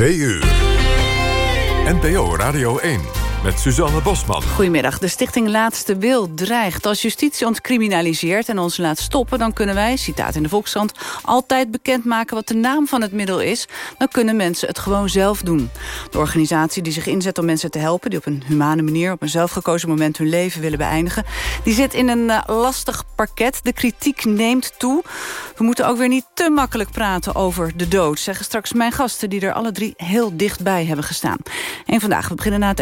2 uur. NPO Radio 1 met Suzanne Bosman. Goedemiddag. De stichting Laatste Wil dreigt. Als justitie ons criminaliseert en ons laat stoppen... dan kunnen wij, citaat in de Volkskrant... altijd bekendmaken wat de naam van het middel is. Dan kunnen mensen het gewoon zelf doen. De organisatie die zich inzet om mensen te helpen... die op een humane manier op een zelfgekozen moment hun leven willen beëindigen... die zit in een uh, lastig parket. De kritiek neemt toe. We moeten ook weer niet te makkelijk praten over de dood... zeggen straks mijn gasten die er alle drie heel dichtbij hebben gestaan. En vandaag, we beginnen na het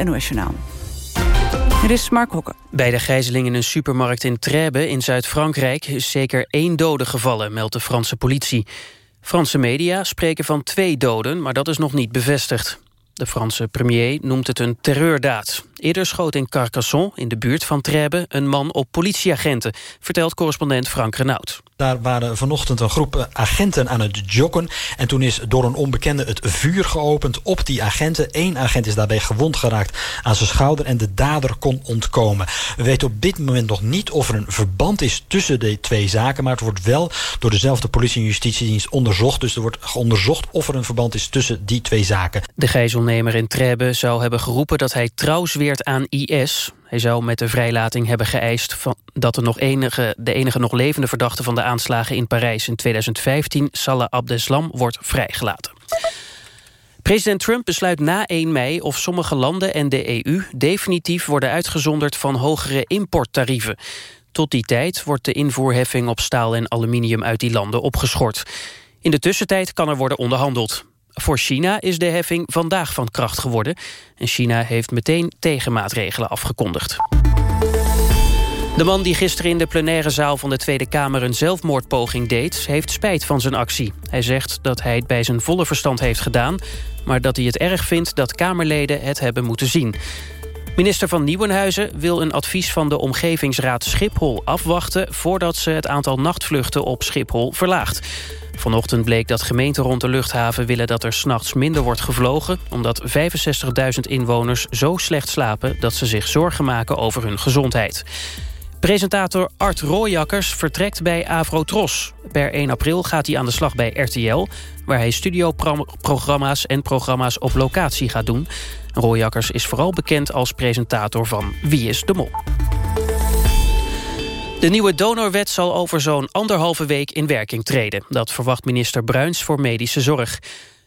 Er is Mark Hokken. Bij de gijzeling in een supermarkt in Trèbes in Zuid-Frankrijk... is zeker één dode gevallen, meldt de Franse politie. Franse media spreken van twee doden, maar dat is nog niet bevestigd. De Franse premier noemt het een terreurdaad. Eerder schoot in Carcassonne, in de buurt van Trèbes... een man op politieagenten, vertelt correspondent Frank Renaud. Daar waren vanochtend een groep agenten aan het joggen. En toen is door een onbekende het vuur geopend op die agenten. Eén agent is daarbij gewond geraakt aan zijn schouder... en de dader kon ontkomen. We weten op dit moment nog niet of er een verband is tussen de twee zaken... maar het wordt wel door dezelfde politie- en justitiedienst onderzocht. Dus er wordt onderzocht of er een verband is tussen die twee zaken. De gijzelnemer in Trèbes zou hebben geroepen dat hij trouw zweert aan IS... Hij zou met de vrijlating hebben geëist van dat de, nog enige, de enige nog levende verdachte van de aanslagen in Parijs in 2015, Salah Abdeslam, wordt vrijgelaten. President Trump besluit na 1 mei of sommige landen en de EU definitief worden uitgezonderd van hogere importtarieven. Tot die tijd wordt de invoerheffing op staal en aluminium uit die landen opgeschort. In de tussentijd kan er worden onderhandeld. Voor China is de heffing vandaag van kracht geworden. En China heeft meteen tegenmaatregelen afgekondigd. De man die gisteren in de plenaire zaal van de Tweede Kamer... een zelfmoordpoging deed, heeft spijt van zijn actie. Hij zegt dat hij het bij zijn volle verstand heeft gedaan... maar dat hij het erg vindt dat Kamerleden het hebben moeten zien. Minister van Nieuwenhuizen wil een advies van de Omgevingsraad Schiphol afwachten... voordat ze het aantal nachtvluchten op Schiphol verlaagt. Vanochtend bleek dat gemeenten rond de luchthaven willen dat er s'nachts minder wordt gevlogen... omdat 65.000 inwoners zo slecht slapen dat ze zich zorgen maken over hun gezondheid. Presentator Art Rooijakkers vertrekt bij Avrotros. Per 1 april gaat hij aan de slag bij RTL... waar hij studioprogramma's en programma's op locatie gaat doen. Rooijakkers is vooral bekend als presentator van Wie is de Mol. De nieuwe donorwet zal over zo'n anderhalve week in werking treden. Dat verwacht minister Bruins voor Medische Zorg.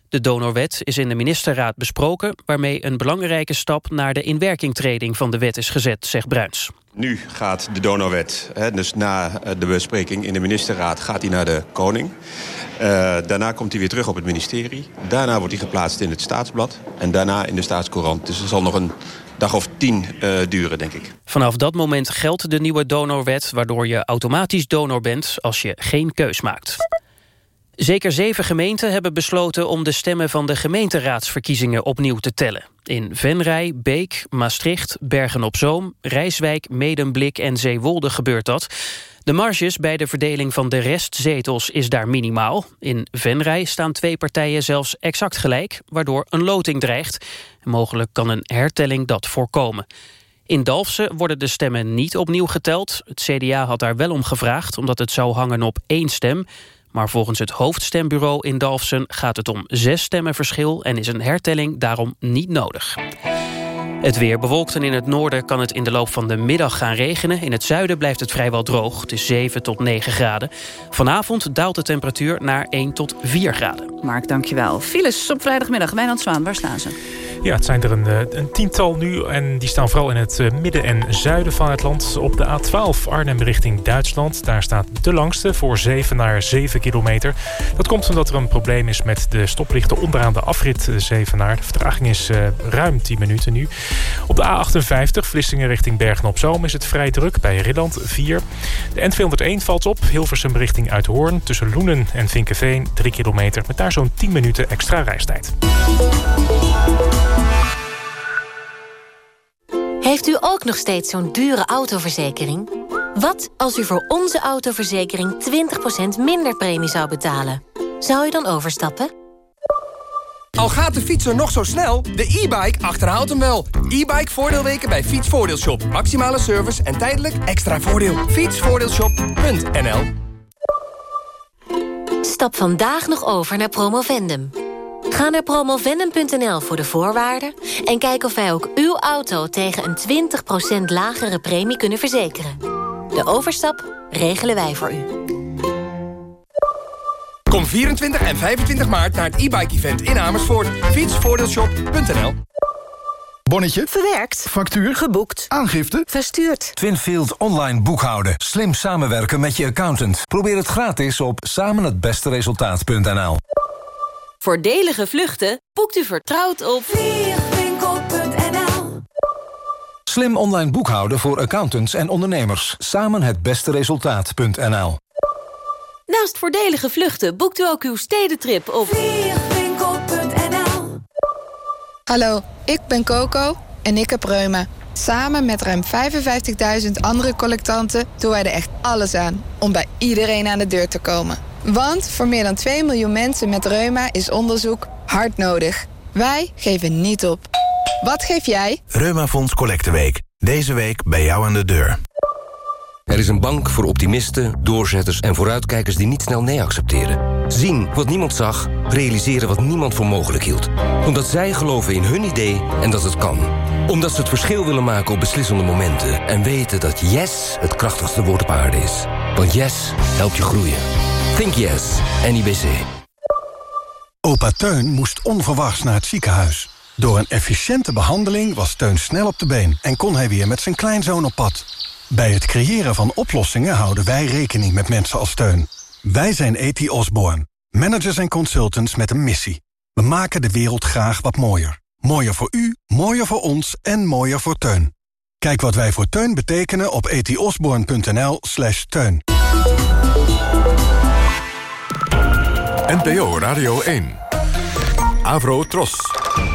De donorwet is in de ministerraad besproken... waarmee een belangrijke stap naar de inwerkingtreding van de wet is gezet, zegt Bruins. Nu gaat de donorwet, hè, dus na de bespreking in de ministerraad... gaat hij naar de koning. Uh, daarna komt hij weer terug op het ministerie. Daarna wordt hij geplaatst in het staatsblad. En daarna in de staatscourant. Dus er zal nog een dag of tien uh, duren, denk ik. Vanaf dat moment geldt de nieuwe donorwet... waardoor je automatisch donor bent als je geen keus maakt. Zeker zeven gemeenten hebben besloten om de stemmen van de gemeenteraadsverkiezingen opnieuw te tellen. In Venray, Beek, Maastricht, Bergen-op-Zoom, Rijswijk, Medemblik en Zeewolde gebeurt dat. De marges bij de verdeling van de restzetels is daar minimaal. In Venray staan twee partijen zelfs exact gelijk, waardoor een loting dreigt. Mogelijk kan een hertelling dat voorkomen. In Dalfsen worden de stemmen niet opnieuw geteld. Het CDA had daar wel om gevraagd, omdat het zou hangen op één stem. Maar volgens het hoofdstembureau in Dalfsen gaat het om zes stemmen verschil... en is een hertelling daarom niet nodig. Het weer bewolkt en in het noorden kan het in de loop van de middag gaan regenen. In het zuiden blijft het vrijwel droog. Het is 7 tot 9 graden. Vanavond daalt de temperatuur naar 1 tot 4 graden. Mark, dankjewel. Files op vrijdagmiddag. Wijnand Zwaan, waar staan ze? Ja, het zijn er een, eh, een, tiental nu en die staan vooral in het eh, midden en zuiden van het land. Op de A12 Arnhem richting Duitsland. Daar staat de langste voor 7 naar 7 kilometer. Dat komt omdat er een probleem is met de stoplichten onderaan de afrit 7 naar. De vertraging is uh, ruim 10 minuten nu. Op de A58 Vlissingen richting Bergen-op-Zoom is het vrij druk bij Ridland 4. De N201 valt op, Hilversum richting Uithoorn. Tussen Loenen en Vinkenveen 3 kilometer met daar zo'n 10 minuten extra reistijd. Heeft u ook nog steeds zo'n dure autoverzekering? Wat als u voor onze autoverzekering 20% minder premie zou betalen? Zou u dan overstappen? Al gaat de fietser nog zo snel, de e-bike achterhaalt hem wel. E-bike voordeelweken bij Fietsvoordeelshop. Maximale service en tijdelijk extra voordeel. Fietsvoordeelshop.nl Stap vandaag nog over naar Promovendum. Ga naar promovenum.nl voor de voorwaarden... en kijk of wij ook uw auto tegen een 20% lagere premie kunnen verzekeren. De overstap regelen wij voor u. Kom 24 en 25 maart naar het e-bike-event in Amersfoort. Fietsvoordeelshop.nl Bonnetje. Verwerkt. Factuur. Geboekt. Aangifte. Verstuurd. Twinfield online boekhouden. Slim samenwerken met je accountant. Probeer het gratis op samenhetbesteresultaat.nl Voordelige vluchten boekt u vertrouwd op vliegwinkel.nl Slim online boekhouden voor accountants en ondernemers. Samen het beste resultaat.nl Naast voordelige vluchten boekt u ook uw stedentrip op vliegwinkel.nl Hallo, ik ben Coco en ik heb reuma. Samen met ruim 55.000 andere collectanten doen wij er echt alles aan... om bij iedereen aan de deur te komen. Want voor meer dan 2 miljoen mensen met reuma is onderzoek hard nodig. Wij geven niet op. Wat geef jij? Reumafonds Collecteweek. Deze week bij jou aan de deur. Er is een bank voor optimisten, doorzetters en vooruitkijkers die niet snel nee accepteren. Zien wat niemand zag, realiseren wat niemand voor mogelijk hield. Omdat zij geloven in hun idee en dat het kan. Omdat ze het verschil willen maken op beslissende momenten. En weten dat yes het krachtigste woord op aarde is. Want yes helpt je groeien. Think yes, NIBC. Opa Teun moest onverwachts naar het ziekenhuis. Door een efficiënte behandeling was Teun snel op de been... en kon hij weer met zijn kleinzoon op pad. Bij het creëren van oplossingen houden wij rekening met mensen als Teun. Wij zijn E.T. Osborne, managers en consultants met een missie. We maken de wereld graag wat mooier. Mooier voor u, mooier voor ons en mooier voor Teun. Kijk wat wij voor Teun betekenen op etiosborn.nl slash teun. NPO Radio 1. Avro Tros.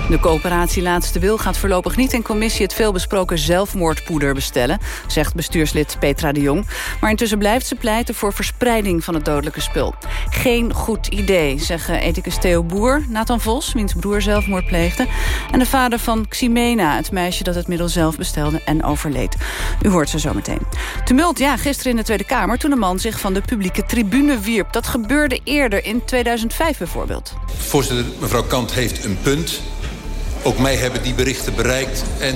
De coöperatie Laatste Wil gaat voorlopig niet in commissie... het veelbesproken zelfmoordpoeder bestellen, zegt bestuurslid Petra de Jong. Maar intussen blijft ze pleiten voor verspreiding van het dodelijke spul. Geen goed idee, zeggen ethicus Theo Boer, Nathan Vos... wiens broer zelfmoord pleegde... en de vader van Ximena, het meisje dat het middel zelf bestelde en overleed. U hoort ze zo meteen. Tumult, ja, gisteren in de Tweede Kamer... toen een man zich van de publieke tribune wierp. Dat gebeurde eerder, in 2005 bijvoorbeeld. Voorzitter, mevrouw Kant heeft een punt... Ook mij hebben die berichten bereikt en...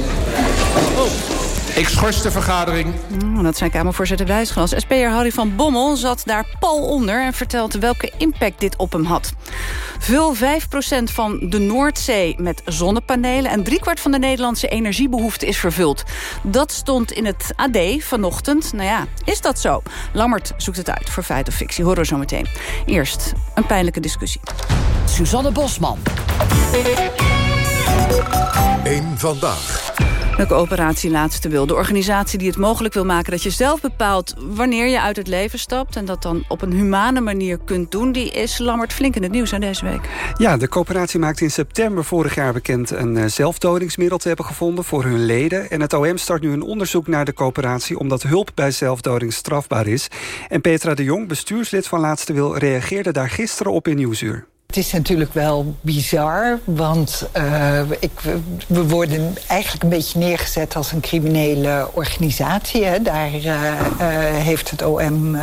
Oh. Ik schors de vergadering. Mm, dat zijn Kamervoorzitter Wijsglas. SP'er Harry van Bommel zat daar pal onder... en vertelde welke impact dit op hem had. Vul 5% van de Noordzee met zonnepanelen... en driekwart van de Nederlandse energiebehoefte is vervuld. Dat stond in het AD vanochtend. Nou ja, is dat zo? Lammert zoekt het uit voor feit of fictie. Horen we zo meteen. Eerst een pijnlijke discussie. Suzanne Bosman. Eén vandaag. De coöperatie Laatste Wil. De organisatie die het mogelijk wil maken dat je zelf bepaalt... wanneer je uit het leven stapt en dat dan op een humane manier kunt doen... die is lammert flink in het nieuws aan deze week. Ja, de coöperatie maakte in september vorig jaar bekend... een uh, zelfdodingsmiddel te hebben gevonden voor hun leden. En het OM start nu een onderzoek naar de coöperatie... omdat hulp bij zelfdoding strafbaar is. En Petra de Jong, bestuurslid van Laatste Wil... reageerde daar gisteren op in Nieuwsuur. Het is natuurlijk wel bizar, want uh, ik, we worden eigenlijk een beetje neergezet als een criminele organisatie. Daar uh, uh, heeft het OM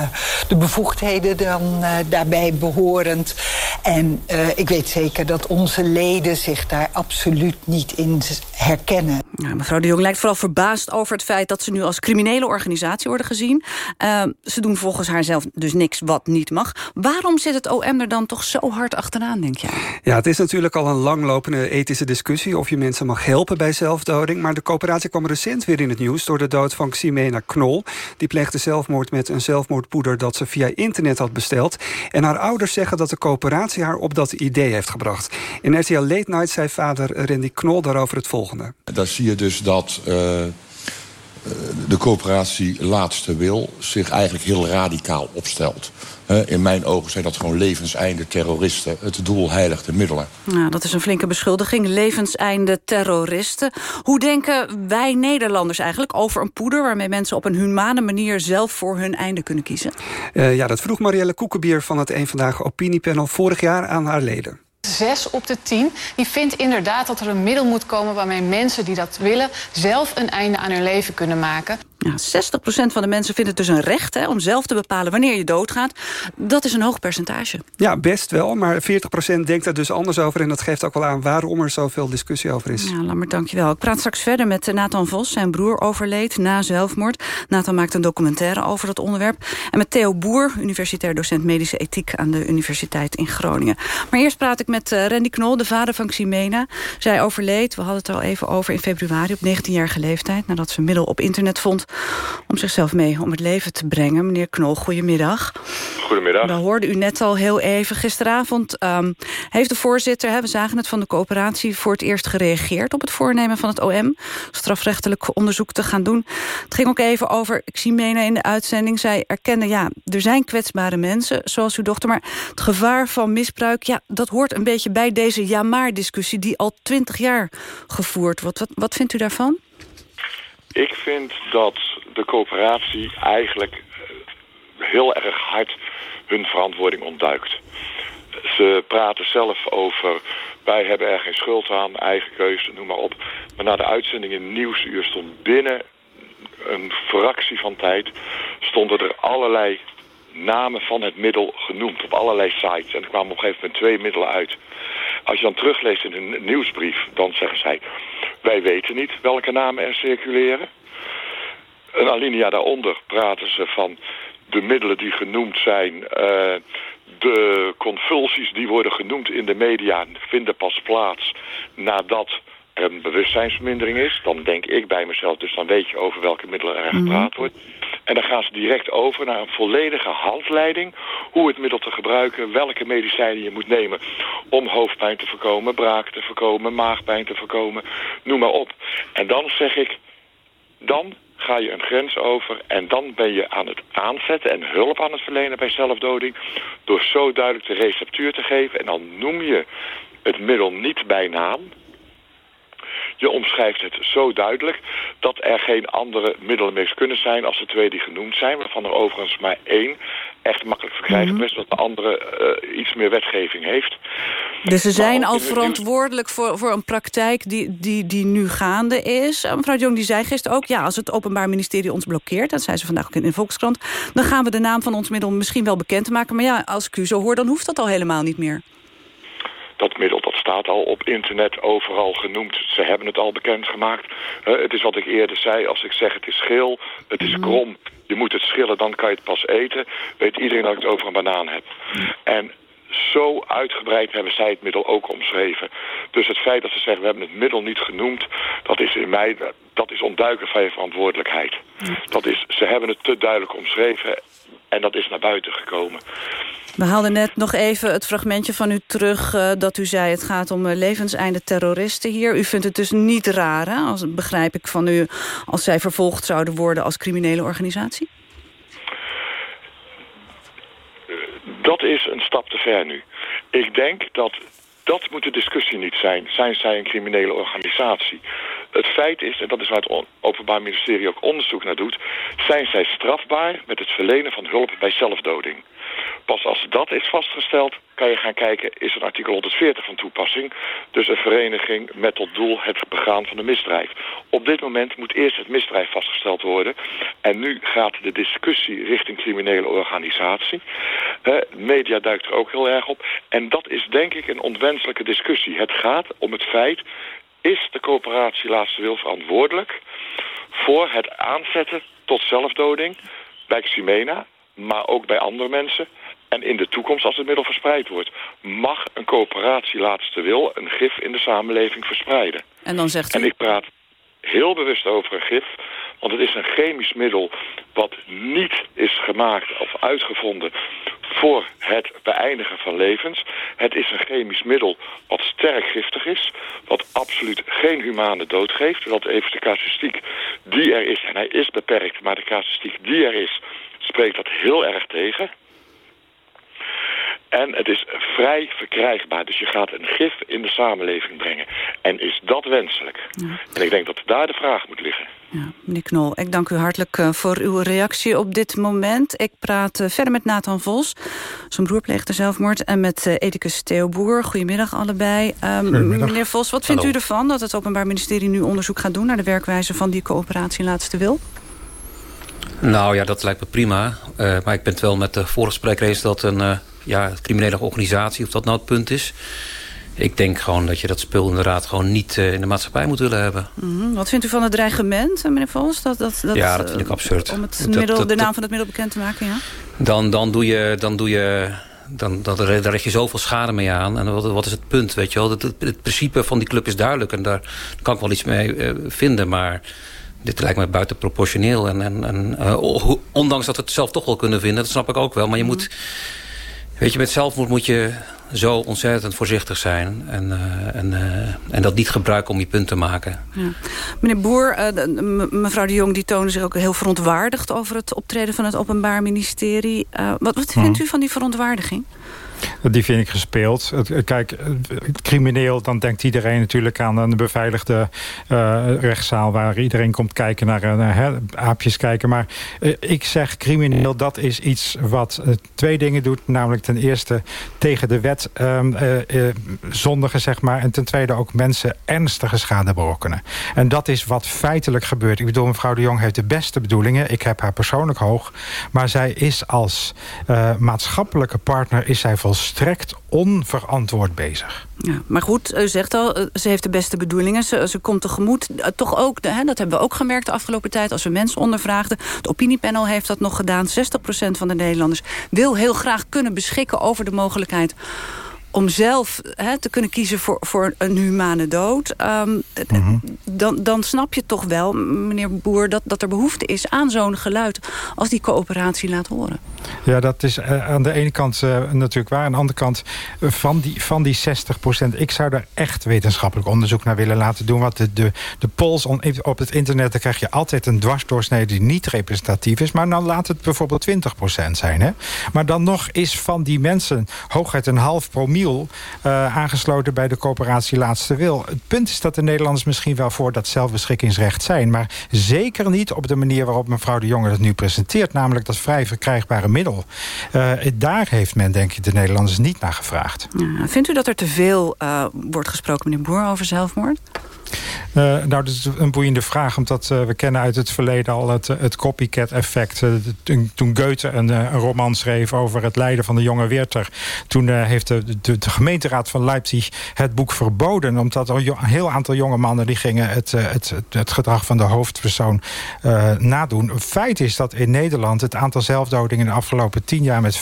de bevoegdheden dan daarbij behorend. En ik weet zeker dat onze leden zich daar absoluut niet in herkennen. Ja, mevrouw de Jong lijkt vooral verbaasd over het feit dat ze nu als criminele organisatie worden gezien. ze doen volgens haar zelf dus niks wat niet mag. Waarom zit het OM er dan toch zo hard achter? denk jij? Ja, het is natuurlijk al een langlopende ethische discussie... of je mensen mag helpen bij zelfdoding. Maar de coöperatie kwam recent weer in het nieuws... door de dood van Ximena Knol. Die pleegde zelfmoord met een zelfmoordpoeder... dat ze via internet had besteld. En haar ouders zeggen dat de coöperatie haar op dat idee heeft gebracht. In RTL Late Night zei vader Randy Knol daarover het volgende. Daar zie je dus dat... Uh de coöperatie Laatste Wil zich eigenlijk heel radicaal opstelt. In mijn ogen zijn dat gewoon levenseinde terroristen. Het doel heiligt de middelen. Nou, dat is een flinke beschuldiging. Levenseinde terroristen. Hoe denken wij Nederlanders eigenlijk over een poeder... waarmee mensen op een humane manier zelf voor hun einde kunnen kiezen? Uh, ja, dat vroeg Marielle Koekenbier van het Eén Vandaag Opiniepanel... vorig jaar aan haar leden. Zes op de tien die vindt inderdaad dat er een middel moet komen... waarmee mensen die dat willen zelf een einde aan hun leven kunnen maken. Ja, 60% van de mensen vindt het dus een recht hè, om zelf te bepalen wanneer je doodgaat. Dat is een hoog percentage. Ja, best wel. Maar 40% denkt er dus anders over. En dat geeft ook wel aan waarom er zoveel discussie over is. Ja, Lambert, dankjewel. Ik praat straks verder met Nathan Vos. Zijn broer overleed na zelfmoord. Nathan maakt een documentaire over dat onderwerp. En met Theo Boer, universitair docent medische ethiek... aan de Universiteit in Groningen. Maar eerst praat ik met uh, Randy Knol, de vader van Ximena. Zij overleed, we hadden het er al even over, in februari... op 19-jarige leeftijd, nadat ze middel op internet vond... om zichzelf mee om het leven te brengen. Meneer Knol, goedemiddag. Goedemiddag. We hoorden u net al heel even. Gisteravond um, heeft de voorzitter, hè, we zagen het van de coöperatie... voor het eerst gereageerd op het voornemen van het OM... strafrechtelijk onderzoek te gaan doen. Het ging ook even over, ik zie Mena in de uitzending... zij erkennen, ja, er zijn kwetsbare mensen, zoals uw dochter... maar het gevaar van misbruik, ja, dat hoort een beetje bij deze ja-maar-discussie... die al twintig jaar gevoerd wordt. Wat, wat vindt u daarvan? Ik vind dat de coöperatie eigenlijk eh, heel erg hard hun verantwoording ontduikt. Ze praten zelf over, wij hebben er geen schuld aan, eigen keuze, noem maar op. Maar na de uitzending in Nieuwsuur stond binnen een fractie van tijd... stonden er allerlei namen van het middel genoemd op allerlei sites. En er kwamen op een gegeven moment twee middelen uit. Als je dan terugleest in een nieuwsbrief, dan zeggen zij... wij weten niet welke namen er circuleren. Een alinea daaronder praten ze van de middelen die genoemd zijn... Uh, de convulsies die worden genoemd in de media vinden pas plaats nadat er een bewustzijnsvermindering is. Dan denk ik bij mezelf, dus dan weet je over welke middelen er gepraat wordt. En dan gaan ze direct over naar een volledige handleiding... hoe het middel te gebruiken, welke medicijnen je moet nemen... om hoofdpijn te voorkomen, braak te voorkomen, maagpijn te voorkomen, noem maar op. En dan zeg ik, dan ga je een grens over en dan ben je aan het aanzetten en hulp aan het verlenen bij zelfdoding... door zo duidelijk de receptuur te geven en dan noem je het middel niet bij naam... Je omschrijft het zo duidelijk dat er geen andere middelen meer kunnen zijn als de twee die genoemd zijn, waarvan er overigens maar één echt makkelijk verkrijgbaar is, dat de andere uh, iets meer wetgeving heeft. Dus ze zijn al verantwoordelijk voor, voor een praktijk die, die, die nu gaande is. Uh, mevrouw Jong die zei gisteren ook, ja, als het Openbaar Ministerie ons blokkeert, dat zei ze vandaag ook in de Volkskrant, dan gaan we de naam van ons middel misschien wel bekend maken. Maar ja, als ik u zo hoor, dan hoeft dat al helemaal niet meer. Dat middel dat staat al op internet overal genoemd. Ze hebben het al bekendgemaakt. Uh, het is wat ik eerder zei. Als ik zeg het is geel, het is krom. Je moet het schillen, dan kan je het pas eten. Weet iedereen dat ik het over een banaan heb. En zo uitgebreid hebben zij het middel ook omschreven. Dus het feit dat ze zeggen, we hebben het middel niet genoemd... dat is in mij, dat is ontduiken van je verantwoordelijkheid. Dat is, ze hebben het te duidelijk omschreven en dat is naar buiten gekomen. We haalden net nog even het fragmentje van u terug... Uh, dat u zei het gaat om uh, levenseinde terroristen hier. U vindt het dus niet raar, hè, als, begrijp ik van u... als zij vervolgd zouden worden als criminele organisatie? Dat is een stap te ver nu. Ik denk dat dat moet de discussie niet zijn. Zijn zij een criminele organisatie? Het feit is, en dat is waar het Openbaar Ministerie ook onderzoek naar doet... zijn zij strafbaar met het verlenen van hulp bij zelfdoding. Pas als dat is vastgesteld, kan je gaan kijken... is een artikel 140 van toepassing. Dus een vereniging met tot doel het begaan van een misdrijf. Op dit moment moet eerst het misdrijf vastgesteld worden. En nu gaat de discussie richting criminele organisatie. Media duikt er ook heel erg op. En dat is denk ik een onwenselijke discussie. Het gaat om het feit... is de coöperatie Laatste Wil verantwoordelijk... voor het aanzetten tot zelfdoding bij Ximena maar ook bij andere mensen. En in de toekomst, als het middel verspreid wordt... mag een coöperatie laatste wil een gif in de samenleving verspreiden. En dan zegt u... En ik praat heel bewust over een gif... want het is een chemisch middel wat niet is gemaakt of uitgevonden... voor het beëindigen van levens. Het is een chemisch middel wat sterk giftig is... wat absoluut geen humane dood geeft. Want even de casuïstiek die er is, en hij is beperkt... maar de casuïstiek die er is spreekt dat heel erg tegen. En het is vrij verkrijgbaar. Dus je gaat een gif in de samenleving brengen. En is dat wenselijk? Ja. En ik denk dat daar de vraag moet liggen. Ja, meneer Knol, ik dank u hartelijk uh, voor uw reactie op dit moment. Ik praat uh, verder met Nathan Vos. Zijn broer pleegde zelfmoord. En met uh, ethicus Theo Boer. Goedemiddag allebei. Um, meneer Vos, wat vindt Hallo. u ervan dat het Openbaar Ministerie nu onderzoek gaat doen... naar de werkwijze van die coöperatie Laatste Wil? Nou ja, dat lijkt me prima. Uh, maar ik ben het wel met de vorige spreker eens dat een uh, ja, criminele organisatie... of dat nou het punt is... Ik denk gewoon dat je dat spul inderdaad gewoon niet uh, in de maatschappij moet willen hebben. Mm -hmm. Wat vindt u van het dreigement, meneer Vos? Dat, dat, dat, ja, dat vind ik absurd. Om het dat, middel, de naam van het middel bekend te maken, ja? Dan, dan doe je... Dan doe je dan, dan, daar je zoveel schade mee aan. En wat, wat is het punt, weet je wel? Het, het, het, principe van die club is duidelijk. En daar kan ik wel iets mee uh, vinden. Maar dit lijkt me buitenproportioneel. En, en, en uh, ondanks dat we het zelf toch wel kunnen vinden. Dat snap ik ook wel. Maar je Mhm. moet... Weet je, met zelfmoord moet je zo ontzettend voorzichtig zijn. En, uh, en, uh, en dat niet gebruiken om je punt te maken. Ja. Meneer Boer, uh, mevrouw de Jong... die tonen zich ook heel verontwaardigd... over het optreden van het Openbaar Ministerie. wat, wat vindt Hmm. u van die verontwaardiging? Die vind ik gespeeld. Kijk, crimineel, dan denkt iedereen natuurlijk aan een beveiligde uh, rechtszaal... waar iedereen komt kijken naar aapjes kijken. Maar ik zeg crimineel, dat is iets wat twee dingen doet. Namelijk ten eerste tegen de wet zondigen, zeg maar. En ten tweede ook mensen ernstige schade berokkenen. En dat is wat feitelijk gebeurt. Ik bedoel, mevrouw de Jong heeft de beste bedoelingen. Ik heb haar persoonlijk hoog. Maar zij is als maatschappelijke partner... is zij volstrekt onverantwoord bezig. Ja, maar goed, u zegt al, ze heeft de beste bedoelingen. Ze, ze komt tegemoet. Toch ook, hè, dat hebben we ook gemerkt de afgelopen tijd... als we mensen ondervraagden. Het opiniepanel heeft dat nog gedaan. 60% van de Nederlanders wil heel graag kunnen beschikken... over de mogelijkheid om zelf hè, te kunnen kiezen voor, voor een humane dood... Um, mm -hmm. dan, dan snap je toch wel, meneer Boer... dat, dat er behoefte is aan zo'n geluid... als die coöperatie laat horen. Ja, dat is uh, aan de ene kant uh, natuurlijk waar. Aan de andere kant, uh, van, die, van die 60 procent... ik zou daar echt wetenschappelijk onderzoek naar willen laten doen. Want de, de, de polls on, op het internet... dan krijg je altijd een dwarsdoorsnede die niet representatief is. Maar dan laat het bijvoorbeeld 20 procent zijn. Hè? Maar dan nog is van die mensen hooguit een half promiel... Uh, aangesloten bij de coöperatie Laatste Wil. Het punt is dat de Nederlanders misschien wel voor dat zelfbeschikkingsrecht zijn... maar zeker niet op de manier waarop mevrouw de Jonge dat nu presenteert... namelijk dat vrij verkrijgbare middel. Uh, daar heeft men denk ik de Nederlanders niet naar gevraagd. Vindt u dat er te veel uh, wordt gesproken, meneer Boer, over zelfmoord? Uh, nou, dat is een boeiende vraag, omdat uh, we kennen uit het verleden al het, het copycat-effect. Uh, toen Goethe een, een, roman schreef over het lijden van de jonge Werther... toen heeft de, de, gemeenteraad van Leipzig het boek verboden... omdat een heel aantal jonge mannen die gingen het, het, het gedrag van de hoofdpersoon nadoen. Feit is dat in Nederland het aantal zelfdodingen... in de afgelopen tien jaar met 35%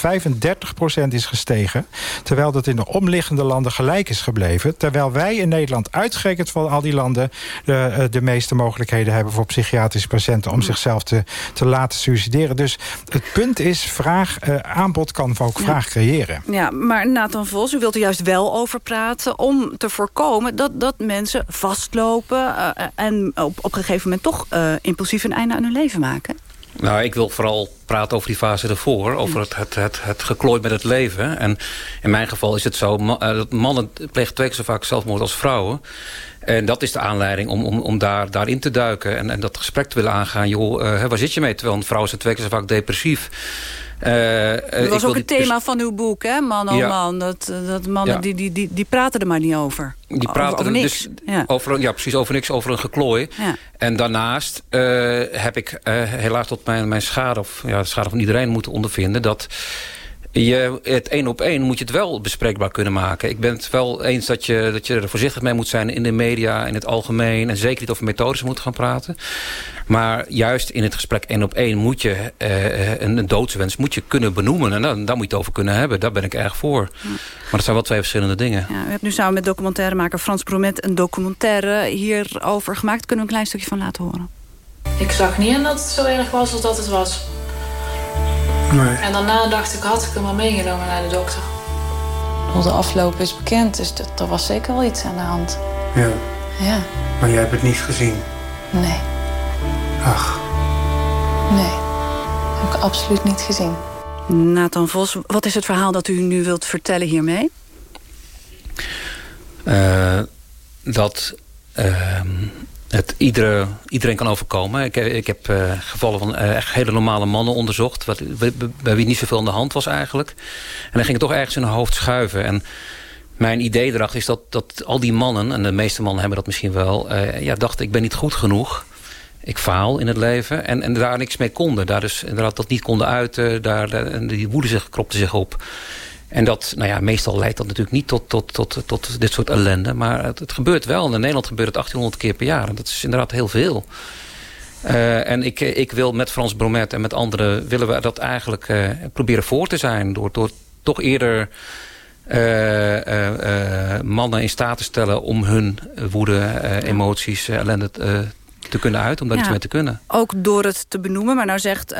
is gestegen... terwijl dat in de omliggende landen gelijk is gebleven. Terwijl wij in Nederland uitgerekend van al die landen de, de meeste mogelijkheden hebben voor psychiatrische patiënten om zichzelf te, te laten suicideren. Dus het punt is, vraag, uh, aanbod kan ook vraag creëren. Ja, maar Nathan Vos, u wilt er juist wel over praten om te voorkomen dat, dat mensen vastlopen uh, en op, op een gegeven moment toch uh, impulsief een einde aan hun leven maken. Nou, ik wil vooral praten over die fase ervoor. Over het, het, het, het geklooi met het leven. En in mijn geval is het zo... dat mannen plegen twee keer zo vaak zelfmoord als vrouwen. En dat is de aanleiding om, om, om daar, daarin te duiken. En, en dat gesprek te willen aangaan. Joh, uh, waar zit je mee? Terwijl vrouwen zijn twee keer zo vaak depressief. Uh, dat was ook het thema van uw boek, hè? Man, oh ja. man. Dat, dat mannen, ja. die, die, die, die praten er maar niet over. Die praten over, over er niks. Dus ja. Over, ja, precies, over niks, over een geklooi. En daarnaast uh, heb ik helaas tot mijn, mijn schade... of ja, de schade van iedereen moeten ondervinden... dat je, het één op één moet je het wel bespreekbaar kunnen maken. Ik ben het wel eens dat je, dat je er voorzichtig mee moet zijn... in de media, in het algemeen. En zeker niet over methodes moet gaan praten. Maar juist in het gesprek één op één moet je uh, een, een doodswens moet je kunnen benoemen. En dan, daar moet je het over kunnen hebben. Daar ben ik erg voor. Ja. Maar dat zijn wel twee verschillende dingen. Ja, u hebt nu samen met documentairemaker Frans Promet... een documentaire hierover gemaakt. Kunnen we een klein stukje van laten horen? Ik zag niet in dat het zo erg was als dat het was. Nee. En daarna dacht ik, had ik hem maar meegenomen naar de dokter. De afloop is bekend, dus dat, er was zeker wel iets aan de hand. Ja. Ja. Maar jij hebt het niet gezien? Nee. Ach. Nee. Heb ik absoluut niet gezien. Nathan Vos, wat is het verhaal dat u nu wilt vertellen hiermee? Uh, dat... Uh, het iedere, iedereen kan overkomen. Ik, ik heb uh, gevallen van uh, echt hele normale mannen onderzocht... Wat, bij, wie niet zoveel aan de hand was eigenlijk. En dan ging het toch ergens in hun hoofd schuiven. En mijn idee erachter is dat, dat al die mannen... en de meeste mannen hebben dat misschien wel... Uh, ja, dachten ik ben niet goed genoeg. ik faal in het leven. En, en daar niks mee konden. Daar dus inderdaad dat niet konden uiten. Daar, en die woede zich, kropte zich op. En dat, nou ja, meestal leidt dat natuurlijk niet tot, tot, tot, tot dit soort ellende. Maar het, het gebeurt wel. in Nederland gebeurt het 1800 keer per jaar. En dat is inderdaad heel veel. Uh, en ik, ik wil met Frans Bromet en met anderen... willen we dat eigenlijk uh, proberen voor te zijn... door, door toch eerder uh, mannen in staat te stellen... om hun woede, emoties, ellende te kunnen uit, om daar iets mee te kunnen. Ook door het te benoemen, maar nou zegt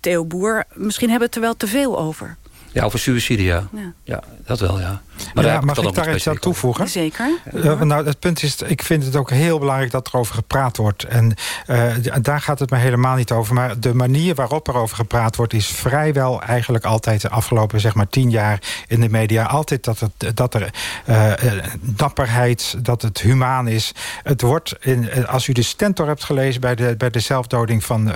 Theo Boer... misschien hebben we het er wel te veel over. Ja, over suïcide, ja. ja. Dat wel, ja. Maar ja, mag ik daar iets aan toevoegen? Zeker. Uh, nou, het punt is, ik vind het ook heel belangrijk dat er over gepraat wordt. En uh, daar gaat het me helemaal niet over. Maar de manier waarop er over gepraat wordt... is vrijwel eigenlijk altijd de afgelopen zeg maar, tien jaar in de media... altijd dat, het, dat er uh, dapperheid, dat het humaan is. Het wordt, in, als u de stentor hebt gelezen... bij de, bij de zelfdoding van,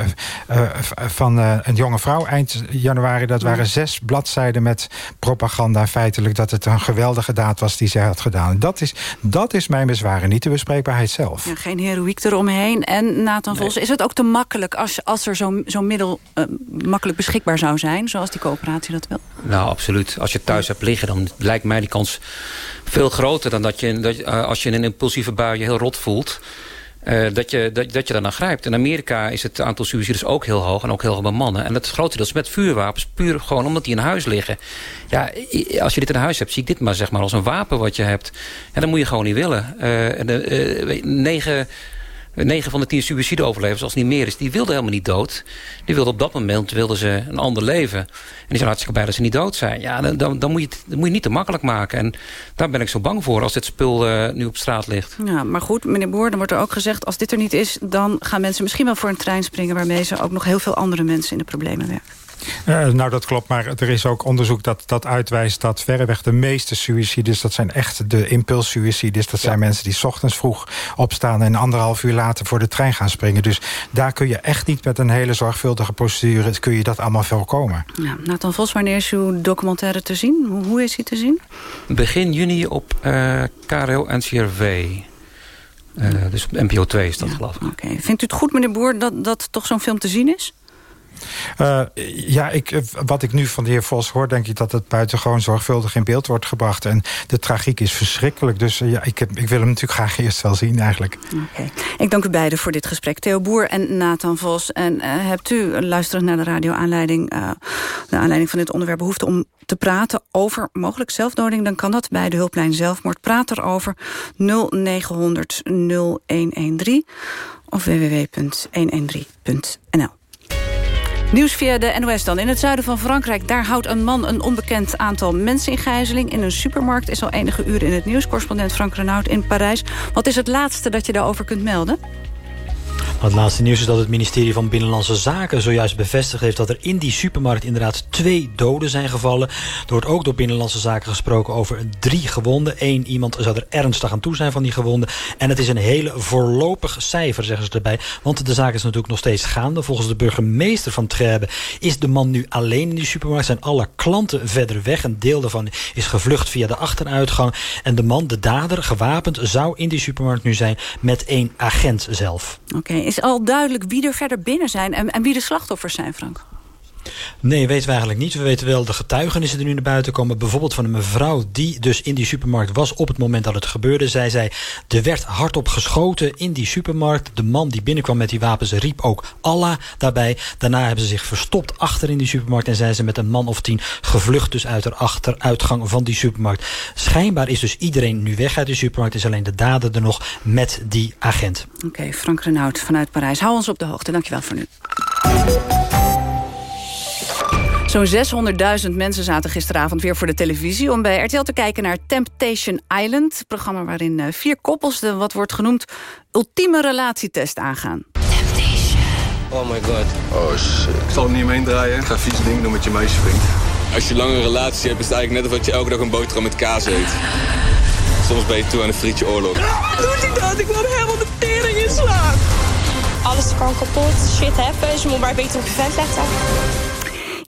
van een jonge vrouw eind januari... dat waren zes bladzijden met propaganda dat het een geweldige daad was die zij had gedaan. Dat is, dat is mijn bezwaar, niet de bespreekbaarheid zelf. Ja, geen heroïek eromheen. En Nathan Vos, is het ook te makkelijk als, als er zo'n zo middel uh, makkelijk beschikbaar zou zijn... zoals die coöperatie dat wil? Nou, absoluut. Als je thuis hebt liggen, dan lijkt mij die kans veel groter... dan dat je, dat, uh, als je in een impulsieve bui je heel rot voelt... Uh, dat, je, dat, dat je daarna grijpt. In Amerika is het aantal suicides ook heel hoog. En ook heel hoog bij mannen. En deel is met vuurwapens. Puur gewoon omdat die in huis liggen. Ja, als je dit in huis hebt, zie ik dit maar, zeg maar als een wapen wat je hebt. En dat moet je gewoon niet willen. Uh, negen 9 van de 10 suïcideoverlevers, als het niet meer is... die wilden helemaal niet dood. Die wilden op dat moment wilden ze een ander leven. En die zijn hartstikke blij dat ze niet dood zijn. Ja, dan, dan, dan, moet, je het, moet je niet te makkelijk maken. En daar ben ik zo bang voor als dit spul uh, nu op straat ligt. Ja, maar goed, meneer Boer, dan wordt er ook gezegd... als dit er niet is, dan gaan mensen misschien wel voor een trein springen... waarmee ze ook nog heel veel andere mensen in de problemen werken. Uh, nou, dat klopt, maar er is ook onderzoek dat, dat uitwijst... dat verreweg de meeste suicides, dat zijn echt de impulssuicides. Dat zijn mensen die ochtends vroeg opstaan... en anderhalf uur later voor de trein gaan springen. Dus daar kun je echt niet met een hele zorgvuldige procedure... kun je dat allemaal voorkomen. Ja, Nathan Vos, wanneer is uw documentaire te zien? Hoe, hoe is hij te zien? Begin juni op uh, KRO NCRV. Uh, dus op NPO 2 is dat ja, geloof ik. Okay. Vindt u het goed, meneer Boer, dat, dat toch zo'n film te zien is? Uh, ja, ik, wat ik nu van de heer Vos hoor... denk ik dat het buitengewoon zorgvuldig in beeld wordt gebracht. En de tragiek is verschrikkelijk. Dus uh, ja, ik, heb, ik wil hem natuurlijk graag eerst wel zien eigenlijk. Ik dank u beiden voor dit gesprek. Theo Boer en Nathan Vos. En hebt u, luisterend naar de radio-aanleiding... naar aanleiding van dit onderwerp behoefte om te praten over mogelijk zelfdoding... dan kan dat bij de hulplijn Zelfmoord. Praat erover 0900 0113 of www.113.nl. Nieuws via de NOS dan. In het zuiden van Frankrijk, daar houdt een man een onbekend aantal mensen in gijzeling. In een supermarkt is al enige uren in het nieuws. Correspondent Frank Renaud in Parijs. Wat is het laatste dat je daarover kunt melden? Het laatste nieuws is dat het ministerie van Binnenlandse Zaken zojuist bevestigd heeft dat er in die supermarkt inderdaad twee doden zijn gevallen. Er wordt ook door Binnenlandse Zaken gesproken over drie gewonden. Eén iemand zou er ernstig aan toe zijn van die gewonden. En het is een hele voorlopig cijfer, zeggen ze erbij. Want de zaak is natuurlijk nog steeds gaande. Volgens de burgemeester van Trèbes is de man nu alleen in die supermarkt. Zijn alle klanten verder weg. Een deel daarvan is gevlucht via de achteruitgang. En de man, de dader, gewapend, zou in die supermarkt nu zijn met één agent zelf. Oké, is al duidelijk wie er verder binnen zijn en, en wie de slachtoffers zijn, Frank? Nee, weten we eigenlijk niet. We weten wel de getuigenissen die nu naar buiten komen. Bijvoorbeeld van een mevrouw die dus in die supermarkt was op het moment dat het gebeurde. Zij zei, er werd hardop geschoten in die supermarkt. De man die binnenkwam met die wapens riep ook Allah daarbij. Daarna hebben ze zich verstopt achter in die supermarkt... en zijn ze met een man of tien gevlucht dus uit de achteruitgang van die supermarkt. Schijnbaar is dus iedereen nu weg uit die supermarkt. Is alleen de dader er nog met die agent. Oké, Frank Renaud vanuit Parijs. Hou ons op de hoogte. Dankjewel voor nu. Zo'n 600.000 mensen zaten gisteravond weer voor de televisie... om bij RTL te kijken naar Temptation Island. Het programma waarin eh, vier koppels de wat wordt genoemd... ultieme relatietest aangaan. Temptation. Oh my god. Oh shit. Ik zal hem niet omheen draaien. Ik ga vies ding doen met je meisjevriend. Als je lang een relatie hebt, is het eigenlijk net of je elke dag een boterham met kaas eet. Soms ben je toe aan een frietje oorlog. Doet hij dat? Ik wil helemaal de tering in slaan. Alles kan kapot, shit happens, je moet maar beter op je vent letten.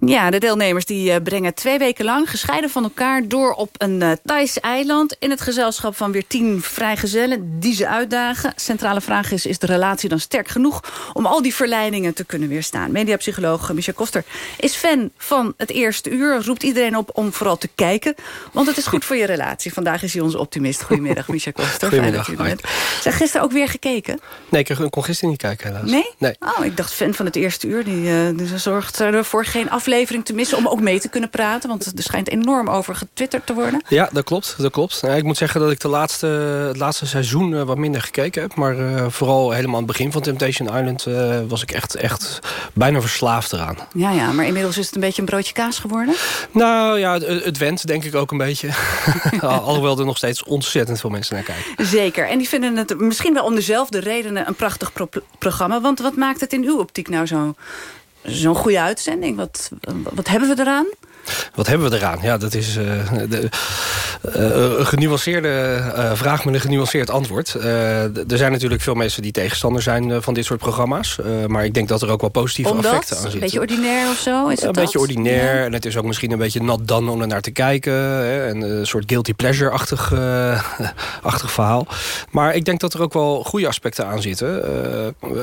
Ja, de deelnemers die eh, brengen twee weken lang... gescheiden van elkaar door op een uh, Thaise eiland... in het gezelschap van weer tien vrijgezellen die ze uitdagen. Centrale vraag is, is de relatie dan sterk genoeg... om al die verleidingen te kunnen weerstaan? Mediapsycholoog Michel Koster is fan van het eerste uur. Roept iedereen op om vooral te kijken. Want het is goed voor je relatie. Vandaag is hij onze optimist. Goedemiddag, Michel Koster. Goedemiddag. Fijn dat bent. Zijn gisteren ook weer gekeken? Nee, ik kon gisteren niet kijken helaas. Nee? nee. Oh, ik dacht fan van het eerste uur. Die, uh, die zorgt ervoor geen aflevering te missen... om ook mee te kunnen praten. Want er schijnt enorm over getwitterd te worden. Ja, dat klopt. Dat klopt. Ik moet zeggen dat ik de laatste, het laatste seizoen uh, wat minder gekeken heb. Maar uh, vooral helemaal aan het begin van Temptation Island... was ik echt, echt bijna verslaafd eraan. Ja, ja, maar inmiddels is het een beetje een broodje kaas geworden? Nou ja, het, het went denk ik ook een beetje. Alhoewel er nog steeds ontzettend veel mensen naar kijken. Zeker. En die vinden het misschien wel om dezelfde redenen een prachtig pro programma. Want wat maakt het in uw optiek nou zo zo'n goede uitzending? Wat, wat hebben we eraan? Wat hebben we eraan? Ja, dat is uh, de, uh, een genuanceerde uh, vraag met een genuanceerd antwoord. er zijn natuurlijk veel mensen die tegenstander zijn van dit soort programma's. maar ik denk dat er ook wel positieve Omdat? effecten aan zitten. Een beetje ordinair of zo? Is een het beetje dat? ordinair. Ja. En het is ook misschien een beetje nat dan om er naar te kijken. Hè, en een soort guilty pleasure-achtig achtig verhaal. Maar ik denk dat er ook wel goede aspecten aan zitten.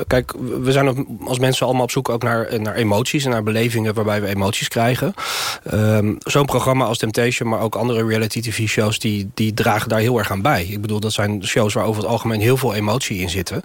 kijk, we zijn als mensen allemaal op zoek ook naar, naar emoties... en naar belevingen waarbij we emoties krijgen. Um, Zo'n programma als Temptation, maar ook andere reality tv-shows... Die, die dragen daar heel erg aan bij. Ik bedoel, dat zijn shows waar over het algemeen heel veel emotie in zitten.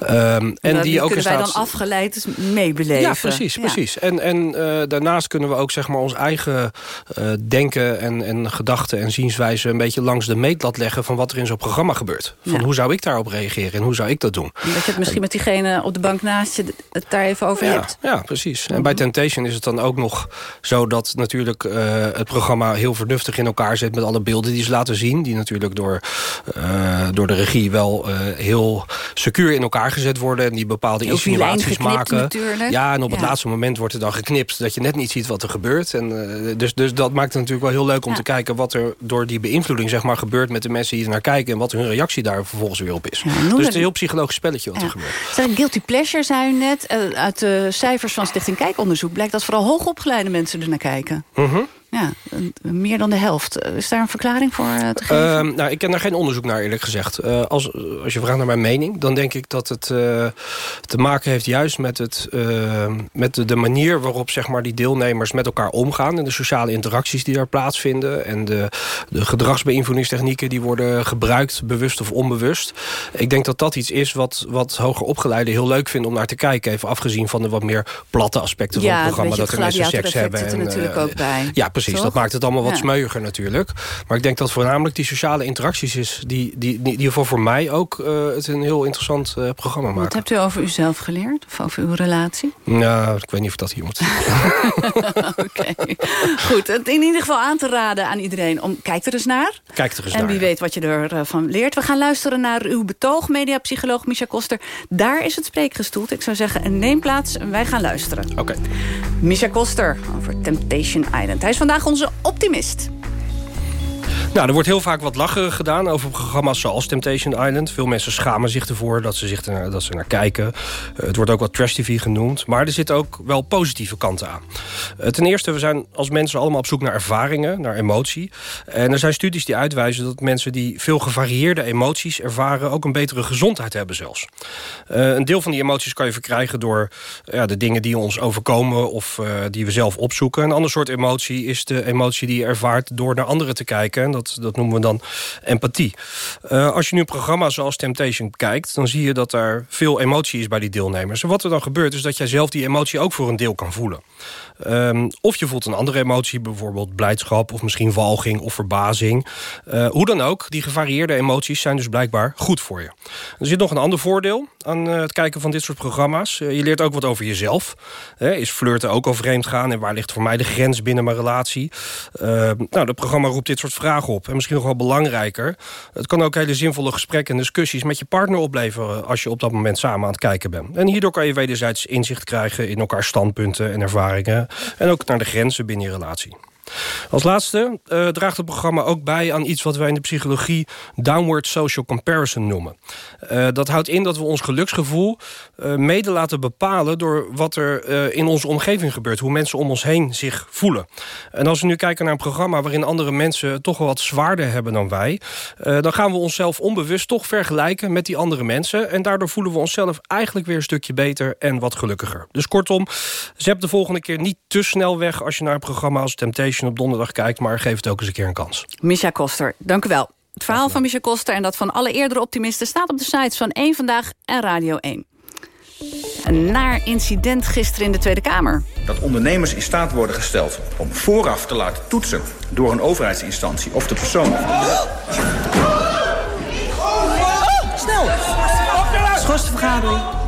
Um, en die, die ook kunnen wij staat... dan afgeleid meebeleven. Ja, precies. precies. En, en uh, daarnaast kunnen we ook zeg maar, ons eigen uh, denken en, en gedachten en zienswijze... een beetje langs de meetlat leggen van wat er in zo'n programma gebeurt. Van Ja. hoe zou ik daarop reageren en hoe zou ik dat doen? Dat je het misschien met diegene op de bank naast je het daar even over Ja, hebt. ja, precies. En bij Temptation is het dan ook nog zo dat natuurlijk uh, het programma heel vernuftig in elkaar zit met alle beelden die ze laten zien. Die natuurlijk door, uh, door de regie wel uh, heel secuur in elkaar gezet worden. En die bepaalde lijn insinuaties maken. natuurlijk. Ja, en op het laatste moment wordt er dan geknipt dat je net niet ziet wat er gebeurt. En, dus, dus dat maakt het natuurlijk wel heel leuk om Ja. te kijken wat er door die beïnvloeding zeg maar, gebeurt met de mensen die er naar kijken. En wat hun reactie daar vervolgens weer op is. dus het is een heel psychologisch spelletje wat er gebeurt. Zeg, guilty pleasure zei u net. Eh, uit de cijfers van Stichting Kijkonderzoek blijkt dat vooral hoogopgeleide mensen er naar kijken. Mm-hmm. Ja, meer dan de helft. Is daar een verklaring voor eh, te geven? Ehm, nou, ik ken daar geen onderzoek naar eerlijk gezegd. Eh, als, als je vraagt naar mijn mening, dan denk ik dat het eh, te maken heeft juist met, het, eh, met de, de manier waarop zeg maar, die deelnemers met elkaar omgaan. En de sociale interacties die daar plaatsvinden. En de, de gedragsbeïnvloedingstechnieken die worden gebruikt, bewust of onbewust. Ik denk dat dat iets is wat, wat hoger opgeleiden heel leuk vinden om naar te kijken. Even afgezien van de wat meer platte aspecten van Ja, het programma. Dat er mensen seks hebben. gladiatoreffect zit er natuurlijk ook bij. Ja, precies. Toch? Dat maakt het allemaal wat Ja. smeuiger natuurlijk. Maar ik denk dat voornamelijk die sociale interacties is... die, die, die, die voor, voor mij ook eh, het een heel interessant eh, programma Wat maken. hebt u over uzelf geleerd? Of over uw relatie? Nou, ik weet niet of dat hier moet. Oké. Goed, het in ieder geval aan te raden aan iedereen. Om, kijk er eens naar. Kijk er eens en naar. wie weet wat je ervan leert. We gaan luisteren naar uw betoog, mediapsycholoog Micha Koster. Daar is het spreekgestoeld. Ik zou zeggen, neem plaats en wij gaan luisteren. Oké. Micha Koster over Temptation Island. Hij is vandaag onze optimist. Nou, er wordt heel vaak wat lacherig gedaan over programma's zoals Temptation Island. Veel mensen schamen zich ervoor dat ze, zich dat ze naar kijken. Eh, het wordt ook wat trash TV genoemd. Maar er zitten ook wel positieve kanten aan. Eh, ten eerste, we zijn als mensen allemaal op zoek naar ervaringen, naar emotie. En er zijn studies die uitwijzen dat mensen die veel gevarieerde emoties ervaren... ook een betere gezondheid hebben zelfs. Eh, een deel van die emoties kan je verkrijgen door ja, de dingen die ons overkomen... of die we zelf opzoeken. Een ander soort emotie is de emotie die je ervaart door naar anderen te kijken. En dat noemen we dan empathie. Eh, als je nu een programma zoals Temptation kijkt... dan zie je dat er veel emotie is bij die deelnemers. En wat er dan gebeurt is dat jij zelf die emotie ook voor een deel kan voelen. Ehm, of je voelt een andere emotie, bijvoorbeeld blijdschap... of misschien walging of verbazing. Eh, hoe dan ook, die gevarieerde emoties zijn dus blijkbaar goed voor je. Er zit nog een ander voordeel aan eh, het kijken van dit soort programma's. Je leert ook wat over jezelf. Is flirten ook al vreemd gaan? En waar ligt voor mij de grens binnen mijn relatie? Eh, nou, het programma roept dit soort vragen En misschien nog wel belangrijker... het kan ook hele zinvolle gesprekken en discussies... met je partner opleveren als je op dat moment samen aan het kijken bent. En hierdoor kan je wederzijds inzicht krijgen... in elkaars standpunten en ervaringen. En ook naar de grenzen binnen je relatie. Als laatste uh, draagt het programma ook bij aan iets wat wij in de psychologie downward social comparison noemen. Uh, dat houdt in dat we ons geluksgevoel uh, mede laten bepalen door wat er in onze omgeving gebeurt. Hoe mensen om ons heen zich voelen. En als we nu kijken naar een programma waarin andere mensen toch wel wat zwaarder hebben dan wij. dan gaan we onszelf onbewust toch vergelijken met die andere mensen. En daardoor voelen we onszelf eigenlijk weer een stukje beter en wat gelukkiger. Dus kortom, zet de volgende keer niet te snel weg als je naar een programma als Temptation op donderdag kijkt... maar geef het ook eens een keer een kans. Misha Koster, dank u wel. Het verhaal van Misha Koster en dat van alle eerdere optimisten... staat op de sites van 1 Vandaag en Radio 1. Een naar incident gisteren in de Tweede Kamer. Dat ondernemers in staat worden gesteld om vooraf te laten toetsen... door een overheidsinstantie of de persoon... Oh, snel! Schorste vergadering.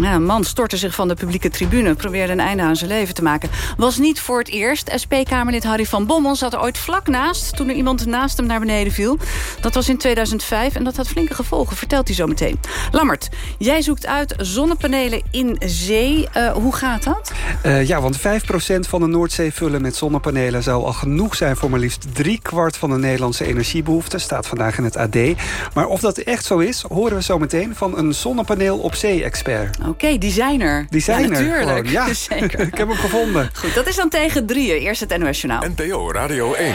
Ja, een man stortte zich van de publieke tribune. Probeerde een einde aan zijn leven te maken. Was niet voor het eerst. SP-Kamerlid Harry van Bommel zat er ooit vlak naast... toen er iemand naast hem naar beneden viel. Dat was in 2005 en dat had flinke gevolgen. Vertelt hij zo meteen. Lammert, jij zoekt uit zonnepanelen in zee. Uh, hoe gaat dat? Uh, ja, want 5% van de Noordzee vullen met zonnepanelen... zou al genoeg zijn voor maar liefst drie kwart van de Nederlandse energiebehoefte. Staat vandaag in het AD. Maar of dat echt zo is, horen we zo meteen van een zonnepaneel op zee-expert. Oké, okay, designer. Designer, ja, natuurlijk. Ja, Zeker. ik heb hem gevonden. Goed, dat is dan tegen drieën. Eerst het NOS Journaal. NPO Radio 1.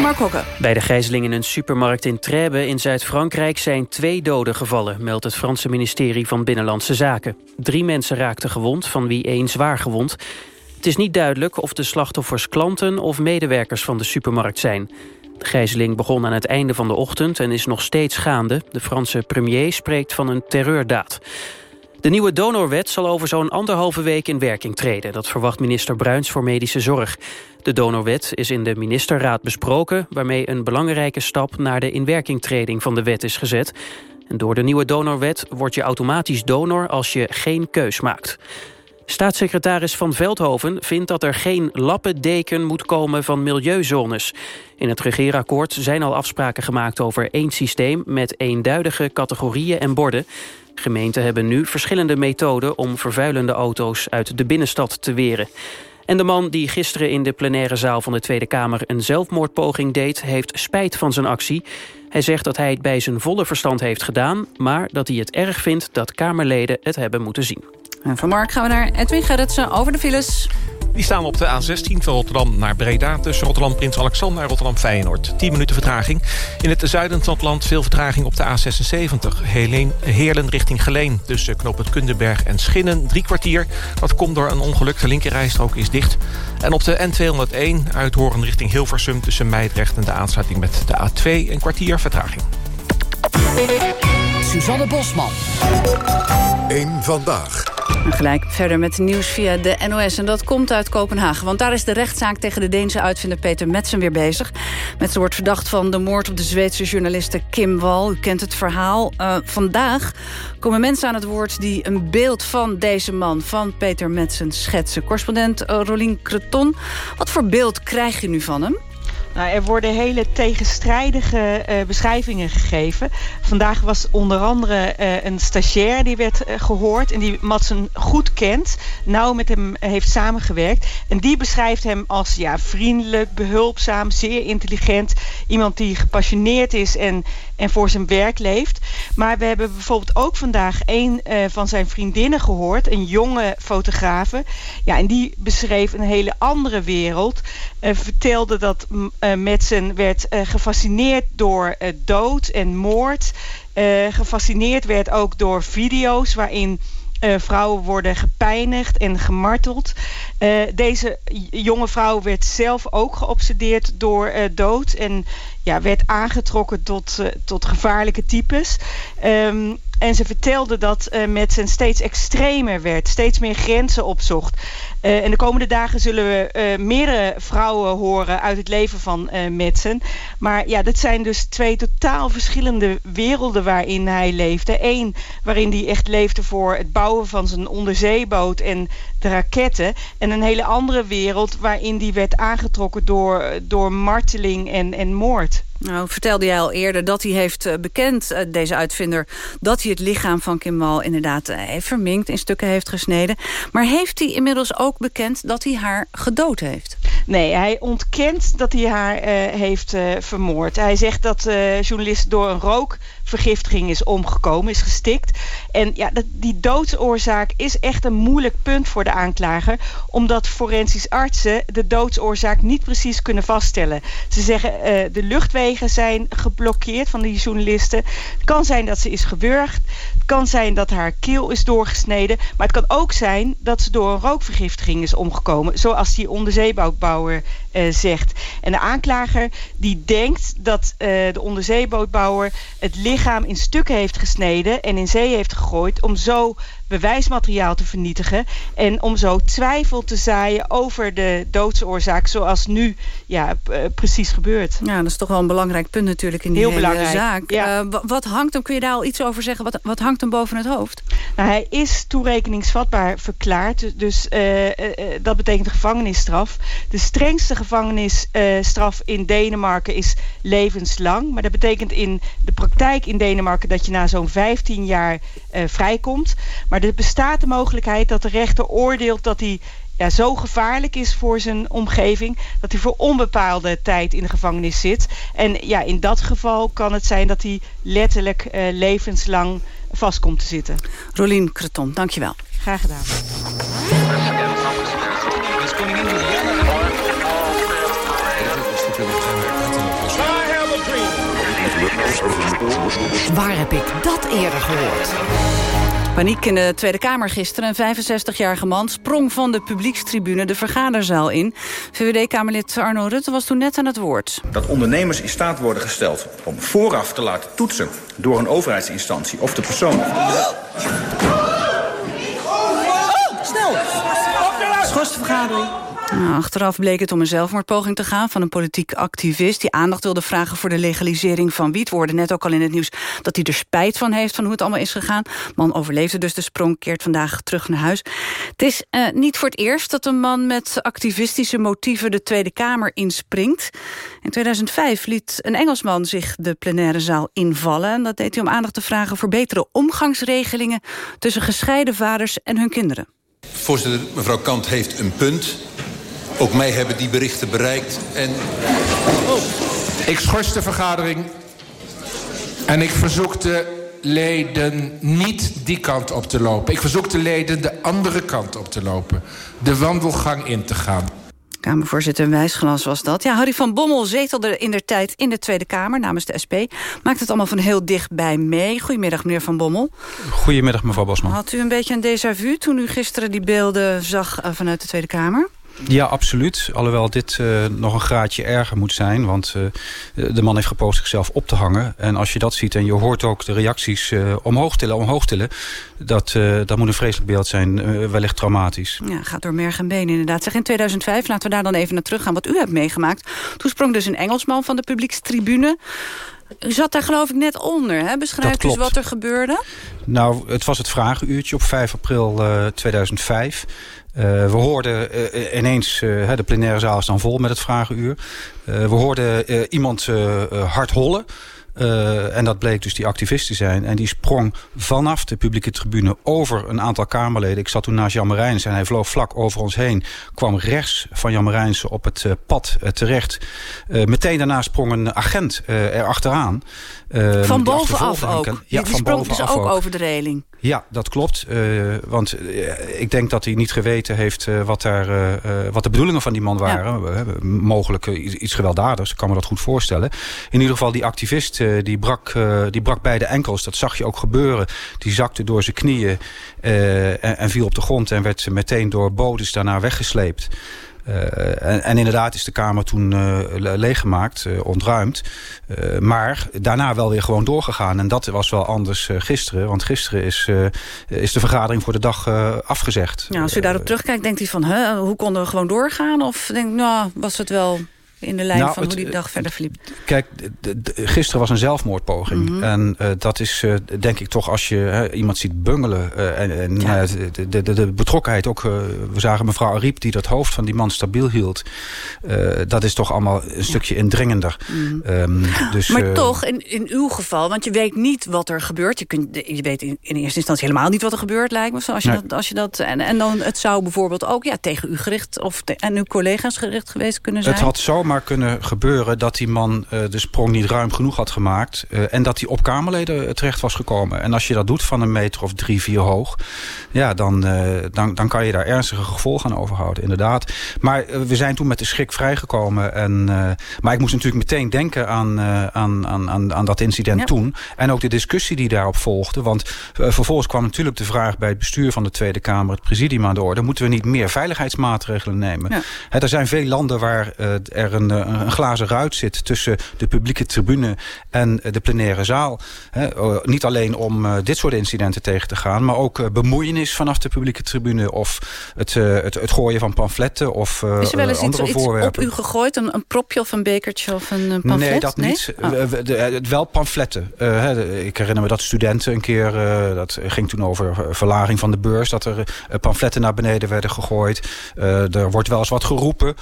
Mark Hokke. Bij de gijzeling in een supermarkt in Trèbes in Zuid-Frankrijk... zijn twee doden gevallen, meldt het Franse ministerie van Binnenlandse Zaken. Drie mensen raakten gewond, van wie één zwaar gewond. Het is niet duidelijk of de slachtoffers klanten of medewerkers van de supermarkt zijn. De gijzeling begon aan het einde van de ochtend en is nog steeds gaande. De Franse premier spreekt van een terreurdaad. De nieuwe donorwet zal over zo'n anderhalve week in werking treden. Dat verwacht minister Bruins voor Medische Zorg. De donorwet is in de ministerraad besproken... waarmee een belangrijke stap naar de inwerkingtreding van de wet is gezet. En door de nieuwe donorwet word je automatisch donor als je geen keus maakt. Staatssecretaris Van Veldhoven vindt dat er geen lappendeken moet komen van milieuzones. In het regeerakkoord zijn al afspraken gemaakt over één systeem... met eenduidige categorieën en borden. Gemeenten hebben nu verschillende methoden om vervuilende auto's uit de binnenstad te weren. En de man die gisteren in de plenaire zaal van de Tweede Kamer een zelfmoordpoging deed, heeft spijt van zijn actie. Hij zegt dat hij het bij zijn volle verstand heeft gedaan, maar dat hij het erg vindt dat Kamerleden het hebben moeten zien. En van Mark gaan we naar Edwin Gerritsen over de files. Die staan op de A16 van Rotterdam naar Breda... tussen Rotterdam Prins Alexander en Rotterdam Feyenoord. 10 minuten vertraging. In het zuiden van het land veel vertraging op de A76. Heerlen, richting Geleen tussen Knoop het Kundenberg en Schinnen. Drie kwartier. Dat komt door een ongeluk. De linkerrijstrook is dicht. En op de N201 uit Horen richting Hilversum... tussen Meidrecht en de aansluiting met de A2 een kwartier vertraging. Suzanne Bosman. Eén vandaag. Gelijk verder met nieuws via de NOS. En dat komt uit Kopenhagen. Want daar is de rechtszaak tegen de Deense uitvinder Peter Metsen weer bezig. Metsen wordt verdacht van de moord op de Zweedse journaliste Kim Wall. U kent het verhaal. Uh, vandaag komen mensen aan het woord die een beeld van deze man... van Peter Metsen schetsen. Correspondent uh, Rolien Creton. Wat voor beeld krijg je nu van hem? Nou, er worden hele tegenstrijdige uh, beschrijvingen gegeven. Vandaag was onder andere uh, een stagiair die werd uh, gehoord... en die Madsen goed kent, nauw met hem heeft samengewerkt. En die beschrijft hem als ja, vriendelijk, behulpzaam, zeer intelligent. Iemand die gepassioneerd is en, en voor zijn werk leeft. Maar we hebben bijvoorbeeld ook vandaag een van zijn vriendinnen gehoord... een jonge fotografe. Ja, en die beschreef een hele andere wereld. vertelde dat uh, Madsen werd uh, gefascineerd door uh, dood en moord. gefascineerd werd ook door video's waarin vrouwen worden gepijnigd en gemarteld. deze jonge vrouw werd zelf ook geobsedeerd door dood en ja, werd aangetrokken tot, tot gevaarlijke types. Um, en ze vertelde dat met zijn steeds extremer werd, steeds meer grenzen opzocht. Uh, en de komende dagen zullen we uh, meerdere vrouwen horen uit het leven van uh. Maar ja, dat zijn dus twee totaal verschillende werelden waarin hij leefde. Eén waarin hij echt leefde voor het bouwen van zijn onderzeeboot en de raketten. En een hele andere wereld waarin hij werd aangetrokken door, door marteling en, en moord. Nou, vertelde jij al eerder dat hij heeft bekend, deze uitvinder... dat hij het lichaam van Kim Wall inderdaad heeft verminkt, in stukken heeft gesneden. Maar heeft hij inmiddels ook bekend dat hij haar gedood heeft? Nee, hij ontkent dat hij haar heeft vermoord. Hij zegt dat de journalist door een rookvergiftiging is omgekomen, is gestikt. En ja, dat, die doodsoorzaak is echt een moeilijk punt voor de aanklager. Omdat forensisch artsen de doodsoorzaak niet precies kunnen vaststellen. Ze zeggen uh, de luchtwegen zijn geblokkeerd van die journalisten. Het kan zijn dat ze is gewurgd. Kan zijn dat haar keel is doorgesneden. Maar het kan ook zijn dat ze door een rookvergiftiging is omgekomen. Zoals die onderzeebootbouwer uh, zegt. En de aanklager die denkt dat uh, de onderzeebootbouwer het lichaam in stukken heeft gesneden en in zee heeft gegooid om zo bewijsmateriaal te vernietigen en om zo twijfel te zaaien over de doodsoorzaak zoals nu ja, uh, precies gebeurt. Ja, dat is toch wel een belangrijk punt natuurlijk in die Heel hele belangrijk, zaak. ja. Uh, wat hangt hem, kun je daar al iets over zeggen? Wat, wat hangt hem boven het hoofd? Nou, hij is toerekeningsvatbaar verklaard. Dus uh, dat betekent gevangenisstraf. De strengste gevangenisstraf in Denemarken is levenslang. Maar dat betekent in de praktijk in Denemarken dat je na zo'n 15 jaar vrijkomt. Maar er bestaat de mogelijkheid dat de rechter oordeelt dat hij ja, zo gevaarlijk is voor zijn omgeving... dat hij voor onbepaalde tijd in de gevangenis zit. En ja, in dat geval kan het zijn dat hij letterlijk uh, levenslang vast komt te zitten. Rolien Creton, dankjewel. Graag gedaan. Waar heb ik dat eerder gehoord? Paniek in de Tweede Kamer gisteren. Een 65-jarige man sprong van de publiekstribune de vergaderzaal in. VVD-Kamerlid Arno Rutte was toen net aan het woord. Dat ondernemers in staat worden gesteld om vooraf te laten toetsen... door een overheidsinstantie of de persoon... Oh, snel! Schors de vergadering. Nou, achteraf bleek het om een zelfmoordpoging te gaan van een politiek activist... die aandacht wilde vragen voor de legalisering van wiet. We net ook al in het nieuws dat hij er spijt van heeft... van hoe het allemaal is gegaan. Man overleefde dus de sprong, keert vandaag terug naar huis. Het is uh, niet voor het eerst dat een man met activistische motieven... de Tweede Kamer inspringt. In 2005 liet een Engelsman zich de plenaire zaal invallen. En dat deed hij om aandacht te vragen voor betere omgangsregelingen... tussen gescheiden vaders en hun kinderen. Voorzitter, mevrouw Kant heeft een punt... Ook mij hebben die berichten bereikt. En... Oh. Ik schors de vergadering. En ik verzoek de leden niet die kant op te lopen. Ik verzoek de leden de andere kant op te lopen. De wandelgang in te gaan. Kamervoorzitter Wijsglas was dat. Ja, Harry van Bommel zetelde in der tijd in de Tweede Kamer namens de SP. Maakt het allemaal van heel dichtbij mee. Goedemiddag, meneer Van Bommel. Goedemiddag, mevrouw Bosman. Had u een beetje een déjà vu toen u gisteren die beelden zag vanuit de Tweede Kamer? Ja, absoluut. Alhoewel dit uh, nog een graadje erger moet zijn. Want uh, de man heeft gepost zichzelf op te hangen. En als je dat ziet en je hoort ook de reacties uh, omhoog tillen, omhoog tillen. Dat, dat moet een vreselijk beeld zijn. wellicht traumatisch. Ja, gaat door merg en been inderdaad. In 2005, laten we daar dan even naar terug gaan. Wat u hebt meegemaakt. Toen sprong dus een Engelsman van de publiekstribune. U zat daar geloof ik net onder. Hè? Beschrijf eens wat er gebeurde. Nou, het was het vragenuurtje op 5 april uh, 2005. Uh, we hoorden uh, ineens, de plenaire zaal is dan vol met het vragenuur. we hoorden iemand hard hollen. Uh, en dat bleek dus die activist te zijn. En die sprong vanaf de publieke tribune over een aantal Kamerleden. Ik zat toen naast Jan Marijns en hij vloog vlak over ons heen. Kwam rechts van Jan Marijns op het uh, pad uh, terecht. meteen daarna sprong een agent erachteraan. van bovenaf ook? Ja, die, van sprong dus ook, ook over de reling? Ja, dat klopt. want ik denk dat hij niet geweten heeft wat, daar, wat de bedoelingen van die man waren. Ja. mogelijk iets gewelddadigs, ik kan me dat goed voorstellen. In ieder geval die activist die, brak, uh, die brak beide enkels. Dat zag je ook gebeuren. Die zakte door zijn knieën uh, en, en, viel op de grond... en werd meteen door bodes daarna weggesleept. En, en, inderdaad is de Kamer toen leeggemaakt, ontruimd. maar daarna wel weer gewoon doorgegaan. En dat was wel anders gisteren. Want gisteren is, is de vergadering voor de dag afgezegd. Ja, als u daarop terugkijkt, denkt u van... Huh, hoe konden we gewoon doorgaan? Of denkt nou, was het wel in de lijn Nou, van het- hoe die dag verder verliep. Kijk, gisteren was een zelfmoordpoging. Mhm. En eh, dat is, eh, denk ik toch, als je hè, iemand ziet bungelen... eh, en, en ja, de, de, de, betrokkenheid ook... we zagen mevrouw Ariep die dat hoofd van die man stabiel hield. Dat is toch allemaal een stukje indringender. Ehm, dus, maar toch, in, in uw geval, want je weet niet wat er gebeurt. Je, kunt, je weet in, in eerste instantie helemaal niet wat er gebeurt, lijkt me. Zoals je Nee. dat, als je dat, en, en dan, het zou bijvoorbeeld ook ja, tegen u gericht... of te- en uw collega's gericht geweest kunnen zijn. Het had zomaar kunnen gebeuren dat die man eh, de sprong niet ruim genoeg had gemaakt. eh, en dat hij op Kamerleden terecht was gekomen. En als je dat doet van een meter of drie, vier hoog. Ja, dan, eh, dan, dan kan je daar ernstige gevolgen aan overhouden, inderdaad. Maar eh, we zijn toen met de schrik vrijgekomen. En, eh, maar ik moest natuurlijk meteen denken aan, eh, aan, aan, aan, aan dat incident toen. En ook de discussie die daarop volgde. Want eh, vervolgens kwam natuurlijk de vraag bij het bestuur van de Tweede Kamer... het presidium aan de orde. Moeten we niet meer veiligheidsmaatregelen nemen? Er zijn veel landen waar eh, er een, eh, een glazen ruit zit... tussen de publieke tribune en eh, de plenaire zaal. Eh, niet alleen om dit soort incidenten tegen te gaan... maar ook bemoeienis vanaf de publieke tribune... of het, het, het gooien van pamfletten of Is er wel eens iets, andere iets op voorwerpen. u gegooid? Een, een propje of een bekertje of een, een pamflet? Nee, dat niet. Oh. We- we- de- het wel pamfletten. Ik herinner me dat studenten een keer... dat ging toen over verlaging van de beurs... dat er pamfletten naar beneden werden gegooid. Er wordt wel eens wat geroepen.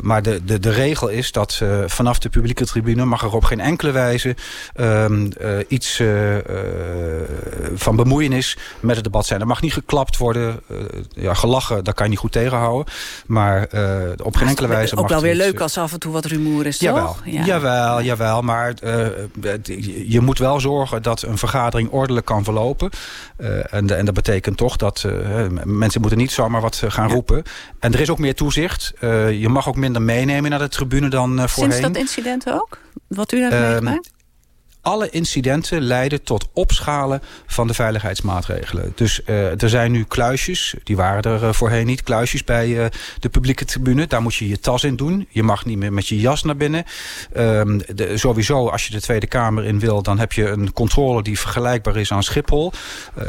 Maar de, de, de regel is dat eh, vanaf de publieke tribune... mag er op geen enkele wijze ehm, eh, iets eh, van bemoeienis met het debat zijn. Er mag niet geklapt worden. ja, gelachen, dat kan je niet goed tegenhouden. Maar op geen enkele wijze Ook mag wel er weer iets, leuk als af en toe wat rumoer is, Jawel, toch? Ja. jawel, jawel. Maar je moet wel zorgen dat een vergadering ordelijk kan verlopen. En, en dat betekent toch dat mensen moeten niet zomaar wat gaan roepen. En er is ook meer toezicht. Je mag ook minder meenemen naar de tribune dan eh, voorheen. Sinds dat incident ook? Wat u daar Ehm, meegemaakt? Alle incidenten leiden tot opschalen van de veiligheidsmaatregelen. Dus eh, er zijn nu kluisjes, die waren er eh, voorheen niet, kluisjes bij eh, de publieke tribune. Daar moet je je tas in doen. Je mag niet meer met je jas naar binnen. Ehm, de, sowieso, als je de Tweede Kamer in wil, dan heb je een controle die vergelijkbaar is aan Schiphol.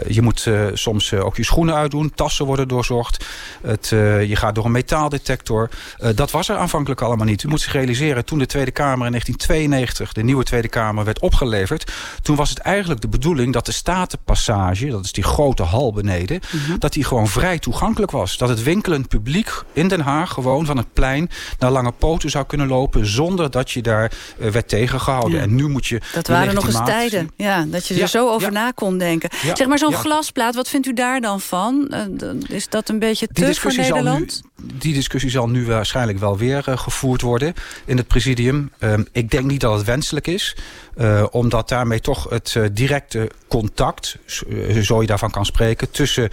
Je moet soms ook je schoenen uitdoen, tassen worden doorzocht. Het, je gaat door een metaaldetector. Dat was er aanvankelijk allemaal niet. U moet zich realiseren, toen de Tweede Kamer in 1992, de nieuwe Tweede Kamer, werd opgeleverd. Toen was het eigenlijk de bedoeling dat de Statenpassage, dat is die grote hal beneden, dat die gewoon vrij toegankelijk was. Dat het winkelend publiek in Den Haag gewoon van het plein naar Lange Poten zou kunnen lopen zonder dat je daar eh, werd tegengehouden. Ja. En nu moet je... Dat waren nog eens tijden. Ja, dat je er Ja, zo over ja. na kon denken. Zeg maar zo'n glasplaat, wat vindt u daar dan van? Eh, Is dat een beetje te voor nu, Nederland? die discussie zal nu waarschijnlijk wel weer eh, gevoerd worden in het presidium. Ehm, ik denk niet dat het wenselijk is. Eh, omdat daarmee toch het eh, directe contact, zo- eh, zo je daarvan kan spreken... tussen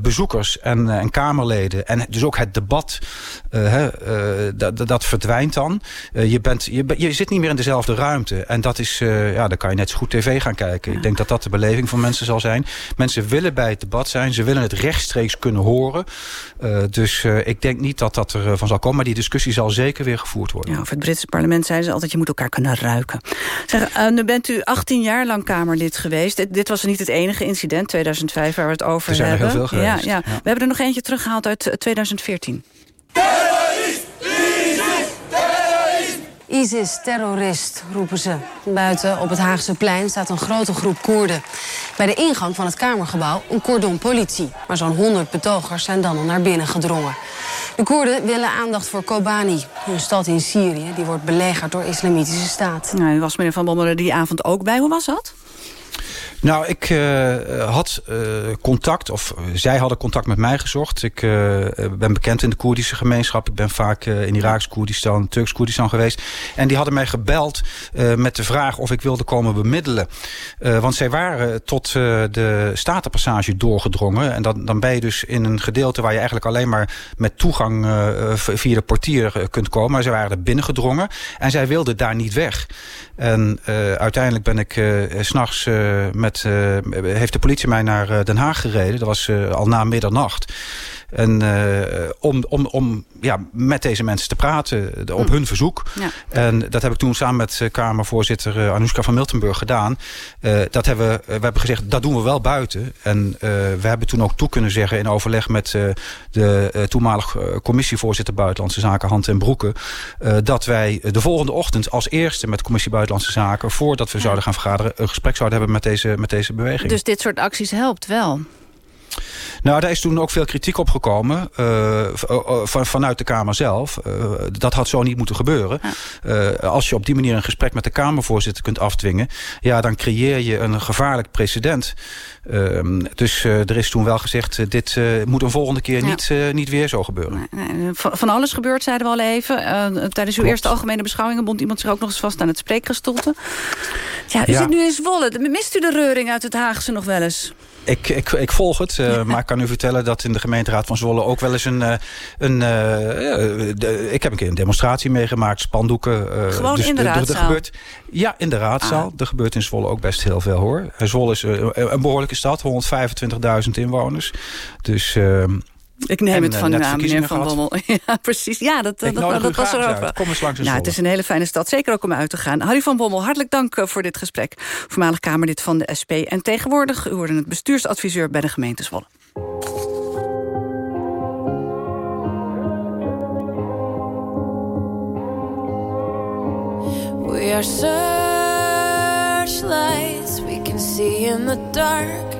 bezoekers en, en Kamerleden en dus ook het debat... dat, dat- verdwijnt dan. Je, bent, je, je zit niet meer in dezelfde ruimte. En dat is, ja, dan kan je net zo goed tv gaan kijken. Ik denk dat dat de beleving van mensen zal zijn. Mensen willen bij het debat zijn. Ze willen het rechtstreeks kunnen horen. Dus ik denk niet dat dat er van zal komen. Maar die discussie zal zeker weer gevoerd worden. Ja, over het Britse parlement zeiden ze altijd... je moet elkaar kunnen ruiken. Zeg, eh, nu bent u 18 jaar lang Kamerlid geweest. Dit, dit was niet het enige incident, 2005, waar we het over Er zijn er hebben. heel veel geweest, Ja, ja. ja. We hebben er nog eentje teruggehaald uit eh, 2014. ISIS, terrorist, roepen ze. Buiten op het Haagse plein staat een grote groep Koerden. Bij de ingang van het Kamergebouw een cordon politie. Maar zo'n 100 betogers zijn dan al naar binnen gedrongen. De Koerden willen aandacht voor Kobani, een stad in Syrië... die wordt belegerd door islamitische staat. Nou, u was meneer Van Bommelen die avond ook bij. Hoe was dat? Nou, ik eh, had eh, contact, of eh, zij hadden contact met mij gezocht. Ik ben bekend in de Koerdische gemeenschap. Ik ben vaak in Iraaks-Koerdistan, Turks-Koerdistan geweest. En die hadden mij gebeld met de vraag of ik wilde komen bemiddelen. Want zij waren tot de Statenpassage doorgedrongen. En dan, dan ben je dus in een gedeelte waar je eigenlijk alleen maar met toegang via de portier kunt komen. Maar zij waren er binnengedrongen en zij wilden daar niet weg. En uiteindelijk ben ik s s'nachts met... eh, heeft de politie mij naar eh, Den Haag gereden. Dat was eh, al na middernacht. En om, om, om ja, met deze mensen te praten, op Hm. hun verzoek. Ja. En dat heb ik toen samen met Kamervoorzitter uh, Anoushka van Miltenburg gedaan. Dat hebben we, we hebben gezegd, dat doen we wel buiten. En we hebben toen ook toe kunnen zeggen in overleg met de toenmalige commissievoorzitter Buitenlandse Zaken, Hand en Broeken, dat wij de volgende ochtend als eerste met de commissie Buitenlandse Zaken, voordat we ja. zouden gaan vergaderen, een gesprek zouden hebben met deze, met deze beweging. Dus dit soort acties helpt wel? Nou, daar is toen ook veel kritiek op gekomen uh, van, vanuit de Kamer zelf. Uh, dat had zo niet moeten gebeuren. Uh, als je op die manier een gesprek met de Kamervoorzitter kunt afdwingen... ja, dan creëer je een gevaarlijk precedent. Ehm, dus er is toen wel gezegd... dit moet een volgende keer ja. niet, niet weer zo gebeuren. Van alles gebeurt, zeiden we al even. tijdens uw Klopt. eerste algemene beschouwingen... bond iemand zich ook nog eens vast aan het spreekgestoelte. Ja, u ja. zit nu in Zwolle. Mist u de reuring uit het Haagse nog wel eens? Ik, ik, ik volg het, uh, maar ik kan u vertellen dat in de gemeenteraad van Zwolle ook wel eens een... Uh, een uh, de, ik heb een keer een demonstratie meegemaakt, spandoeken. Gewoon dus in de raadzaal? Gebeurt, ja, in de raadzaal. Ah. Er gebeurt in Zwolle ook best heel veel hoor. Zwolle is een behoorlijke stad, 125.000 inwoners. Dus... ik neem en, het van u aan, meneer Van Bommel. ja, precies. Ja, dat, dat, dat, dat was er ook wel. Kom eens langs nou, Het is een hele fijne stad, zeker ook om uit te gaan. Harry van Bommel, hartelijk dank voor dit gesprek. Voormalig Kamerlid van de SP. En tegenwoordig, u hoorde het bestuursadviseur bij de gemeente Zwolle. We are searchlights we can see in the dark.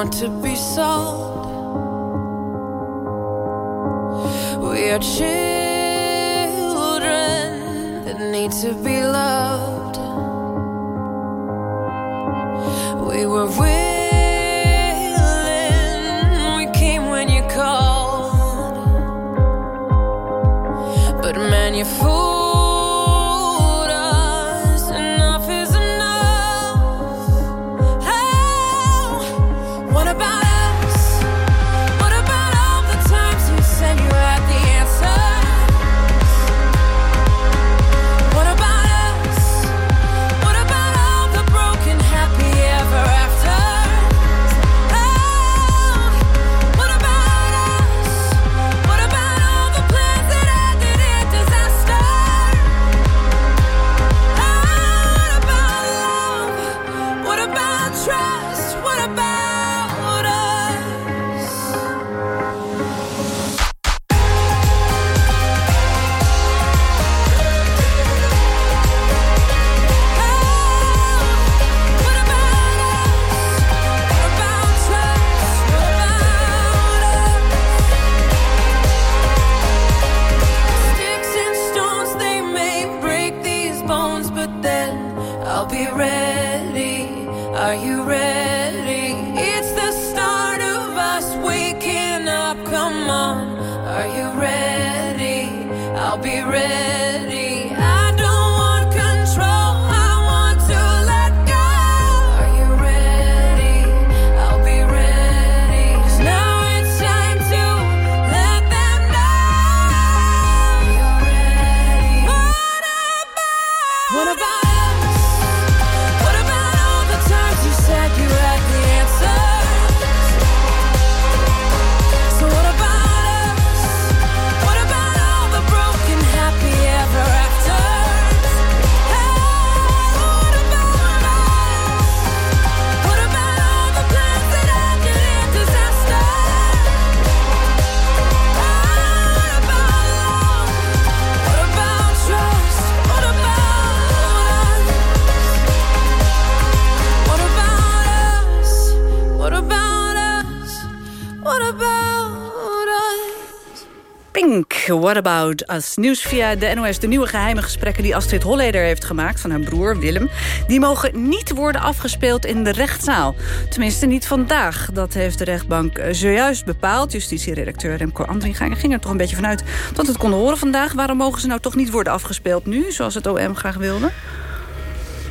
want to be sold. We are children that need to be loved. We were willing, What About Us. Nieuws via de NOS. De nieuwe geheime gesprekken die Astrid Holleder heeft gemaakt... van haar broer Willem, die mogen niet worden afgespeeld in de rechtszaal. Tenminste, niet vandaag. Dat heeft de rechtbank eh, zojuist bepaald. Justitieredacteur Remco Andringa ging er toch een beetje vanuit... dat het konden horen vandaag. Waarom mogen ze nou toch niet worden afgespeeld nu... zoals het OM graag wilde?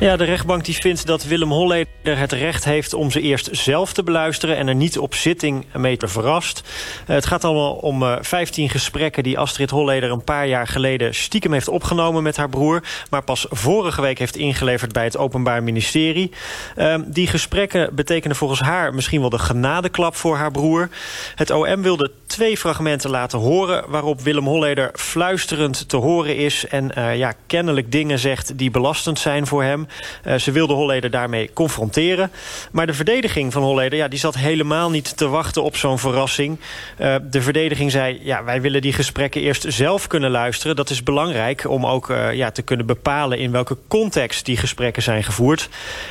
Ja, de rechtbank die vindt dat Willem Holleder het recht heeft... om ze eerst zelf te beluisteren en er niet op zitting mee te verrast. Uh, het gaat allemaal om uh, 15 gesprekken die Astrid Holleder een paar jaar geleden... stiekem heeft opgenomen met haar broer... maar pas vorige week heeft ingeleverd bij het Openbaar Ministerie. Uh, die gesprekken betekenen volgens haar misschien wel de genadeklap voor haar broer. Het OM wilde twee fragmenten laten horen... waarop Willem Holleder fluisterend te horen is... en uh, ja, kennelijk dingen zegt die belastend zijn voor hem. Uh, ze wilde Holleder daarmee confronteren. Maar de verdediging van Holleder ja, die zat helemaal niet te wachten op zo'n verrassing. Uh, de verdediging zei, ja, wij willen die gesprekken eerst zelf kunnen luisteren. Dat is belangrijk om ook uh, ja, te kunnen bepalen... in welke context die gesprekken zijn gevoerd.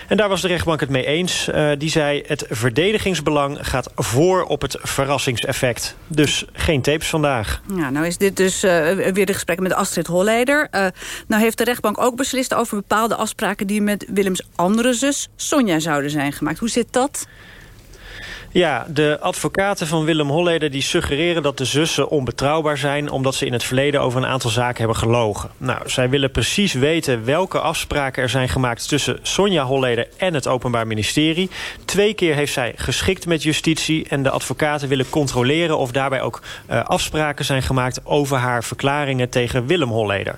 En daar was de rechtbank het mee eens. die zei, het verdedigingsbelang gaat voor op het verrassingseffect. Dus geen tapes vandaag. Ja, nou is dit dus weer de gesprekken met Astrid Holleder. nou heeft de rechtbank ook beslist over bepaalde afspraken die met Willems andere zus Sonja zouden zijn gemaakt. Hoe zit dat? Ja, de advocaten van Willem Holleder die suggereren dat de zussen onbetrouwbaar zijn... omdat ze in het verleden over een aantal zaken hebben gelogen. Nou, zij willen precies weten welke afspraken er zijn gemaakt... tussen Sonja Holleder en het Openbaar Ministerie. Twee keer heeft zij geschikt met justitie... en de advocaten willen controleren of daarbij ook uh, afspraken zijn gemaakt... over haar verklaringen tegen Willem Holleder.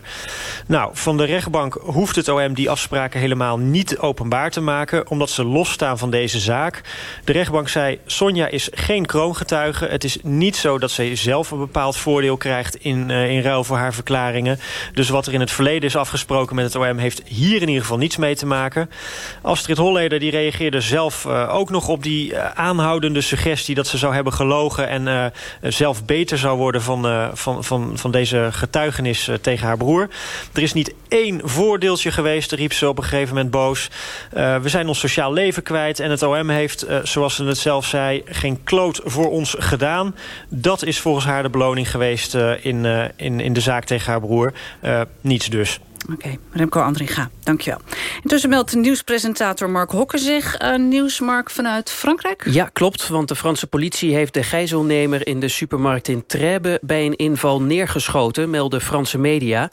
Nou, van de rechtbank hoeft het OM die afspraken helemaal niet openbaar te maken... omdat ze losstaan van deze zaak. De rechtbank zei Sonja is geen kroongetuige. Het is niet zo dat zij zelf een bepaald voordeel krijgt in, uh, in ruil voor haar verklaringen. Dus wat er in het verleden is afgesproken met het OM heeft hier in ieder geval niets mee te maken. Astrid Holleder die reageerde zelf uh, ook nog op die uh, aanhoudende suggestie dat ze zou hebben gelogen en zelf beter zou worden van, van, van, van deze getuigenis tegen haar broer. Er is niet één voordeeltje geweest, riep ze op een gegeven moment boos. we zijn ons sociaal leven kwijt en het OM heeft, zoals ze het zelf zei, geen kloot voor ons gedaan. Dat is volgens haar de beloning geweest uh, in, uh, in, in de zaak tegen haar broer. Uh, niets dus. Oké, okay. Remco Andringa, dankjewel. Intussen meldt nieuwspresentator Mark Hokker zich. Uh, nieuws, Mark, vanuit Frankrijk? Ja, klopt, want de Franse politie heeft de gijzelnemer... in de supermarkt in Trèbes bij een inval neergeschoten, melden Franse media.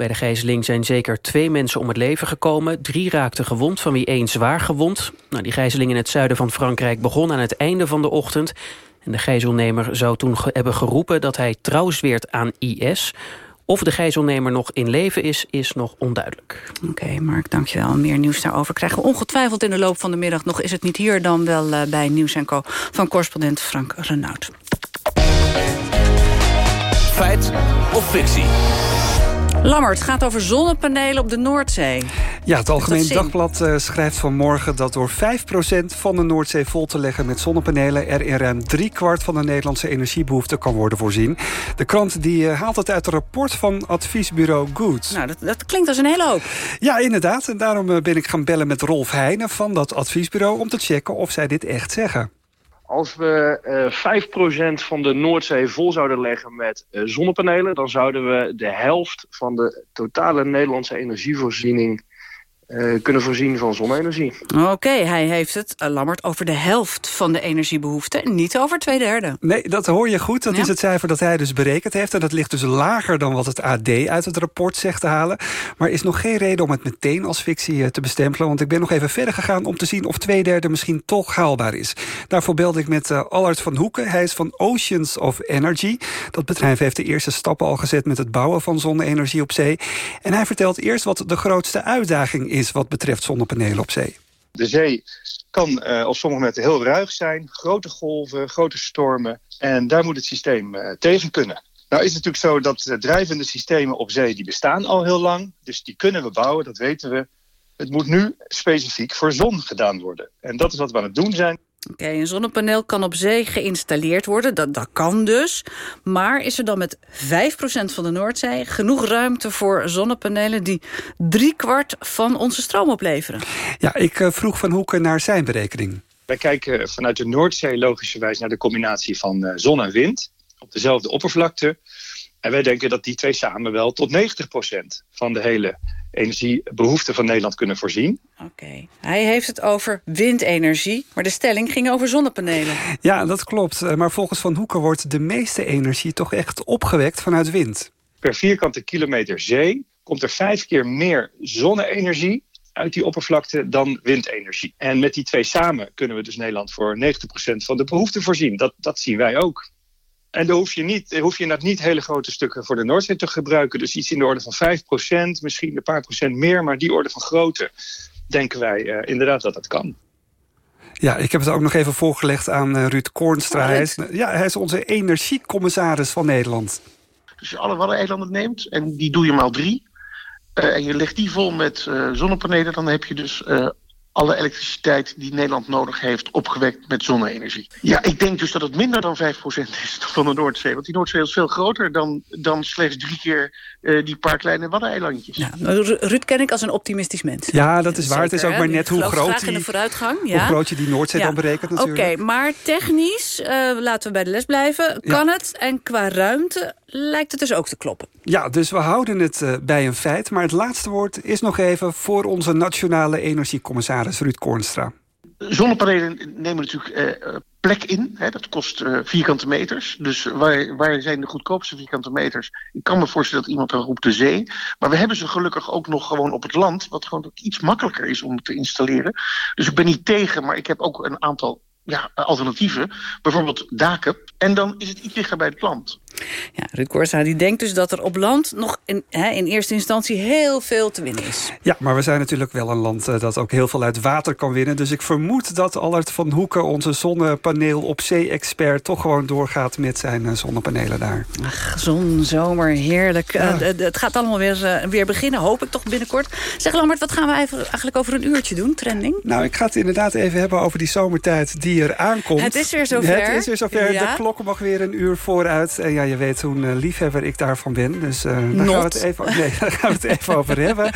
Bij de gijzeling zijn zeker twee mensen om het leven gekomen. Drie raakten gewond, van wie één zwaar gewond. Nou, die gijzeling in het zuiden van Frankrijk begon aan het einde van de ochtend. En de gijzelnemer zou toen ge hebben geroepen dat hij trouw zweert aan IS... Of de gijzelnemer nog in leven is, is nog onduidelijk. Oké, okay, Mark, dankjewel. Meer nieuws daarover krijgen we ongetwijfeld in de loop van de middag. Nog is het niet hier, dan wel uh, bij Nieuws Co. van correspondent Frank Renaud. Feit of fictie? Lammert, gaat over zonnepanelen op de Noordzee. Ja, het Algemeen Dagblad uh, schrijft vanmorgen dat door 5% van de Noordzee vol te leggen met zonnepanelen... er in ruim driekwart van de Nederlandse energiebehoefte kan worden voorzien. De krant die, uh, haalt het uit een rapport van adviesbureau Good. Nou, dat, dat, klinkt als een hele hoop. Ja, inderdaad. En daarom uh, ben ik gaan bellen met Rolf Heijnen van dat adviesbureau... om te checken of zij dit echt zeggen. Als we uh, 5% van de Noordzee vol zouden leggen met uh, zonnepanelen... dan zouden we de helft van de totale Nederlandse energievoorziening... Uh, kunnen voorzien van zonne-energie. Oké, okay, hij heeft het, uh, Lammert, over de helft van de energiebehoefte... niet over twee derde. Nee, dat hoor je goed. Dat ja. is het cijfer dat hij dus berekend heeft. En dat ligt dus lager dan wat het AD uit het rapport zegt te halen. Maar is nog geen reden om het meteen als fictie uh, te bestempelen. Want ik ben nog even verder gegaan om te zien of twee derde misschien toch haalbaar is. Daarvoor belde ik met Allard van Hoeken. Hij is van Oceans of Energy. Dat bedrijf heeft de eerste stappen al gezet met het bouwen van zonne-energie op zee. En hij vertelt eerst wat de grootste uitdaging is is wat betreft zonnepanelen op zee? De zee kan uh, op sommige momenten heel ruig zijn. Grote golven, grote stormen. En daar moet het systeem uh, tegen kunnen. Nou is het natuurlijk zo dat drijvende systemen op zee... die bestaan al heel lang. Dus die kunnen we bouwen, dat weten we. Het moet nu specifiek voor zon gedaan worden. En dat is wat we aan het doen zijn. Oké, okay, een zonnepaneel kan op zee geïnstalleerd worden. Dat, dat kan dus. Maar is er dan met 5% van de Noordzee genoeg ruimte voor zonnepanelen... die driekwart van onze stroom opleveren? Ja, ik uh, vroeg Van Hoeken naar zijn berekening. Wij kijken vanuit de Noordzee logischerwijs naar de combinatie van uh, zon en wind... op dezelfde oppervlakte. En wij denken dat die twee samen wel tot 90% van de hele energiebehoefte van Nederland kunnen voorzien. Oké. Hij heeft het over windenergie, maar de stelling ging over zonnepanelen. Ja, dat klopt. Maar volgens Van Hoeken wordt de meeste energie toch echt opgewekt vanuit wind. Per vierkante kilometer zee komt er vijf keer meer zonne-energie uit die oppervlakte dan windenergie. En met die twee samen kunnen we dus Nederland voor 90% van de behoefte voorzien. Dat, dat zien wij ook. En dan hoef je, niet, hoef je inderdaad niet hele grote stukken voor de Noordzee te gebruiken. Dus iets in de orde van 5%, misschien een paar procent meer, maar die orde van grootte denken wij eh, inderdaad dat dat kan. Ja, ik heb het ook nog even voorgelegd aan eh, Ruud Koornstra. Hij is, ja, hij is onze energiecommissaris van Nederland. Als je alle Waddeneilanden neemt en die doe je maal drie... eh, en je legt die vol met eh, zonnepanelen... dan heb je dus eh, alle elektriciteit die Nederland nodig heeft... opgewekt met zonne-energie. Ja, ik denk dus dat het minder dan 5% is van de Noordzee. Want die Noordzee is veel groter dan, dan slechts drie keer... eh, die paar kleine Waddeneilandjes. Ja, nou, Ru- Ruud ken ik als een optimistisch mens. Ja, dat is waar. Het is ook maar net hoe groot, graag in die, de vooruitgang. hoe groot je die Noordzee Ja. dan berekent Oké, natuurlijk. maar technisch, eh, laten we bij de les blijven, kan het. En qua ruimte lijkt het dus ook te kloppen. Ja, dus we houden het eh, bij een feit. Maar het laatste woord is nog even voor onze nationale energiecommissaris Ruud Koornstra. Zonnepanelen nemen natuurlijk eh, eh, plek in. Hè, dat kost eh, vierkante meters. Dus waar, waar zijn de goedkoopste vierkante meters? Ik kan me voorstellen dat iemand dan roept de zee. Maar we hebben ze gelukkig ook nog gewoon op het land. Wat gewoon ook iets makkelijker is om te installeren. Dus ik ben niet tegen, maar ik heb ook een aantal ja, alternatieven. Bijvoorbeeld daken. En dan is het iets dichter bij het land. Ja, Ruud Koornstra die denkt dus dat er op land nog in, in eerste instantie heel veel te winnen is. Ja, maar we zijn natuurlijk wel een land eh, dat ook heel veel uit water kan winnen. Dus ik vermoed dat Allard van Hoeken, onze zonnepaneel op zee-expert... toch gewoon doorgaat met zijn eh, zonnepanelen daar. Ach, zon, zomer, heerlijk. Eh, het gaat allemaal weer, weer beginnen, hoop ik toch binnenkort. Zeg Lambert, wat gaan we eigenlijk over een uurtje doen, trending? Nou, ik ga het inderdaad even hebben over die zomertijd die er aankomt. Het is weer zover. Het is weer zover. Ja. De klok mag weer een uur vooruit. En ja, je weet hoe een liefhebber ik daarvan ben. Dus eh, daar, gaan we het even, nee, daar gaan we het even over hebben.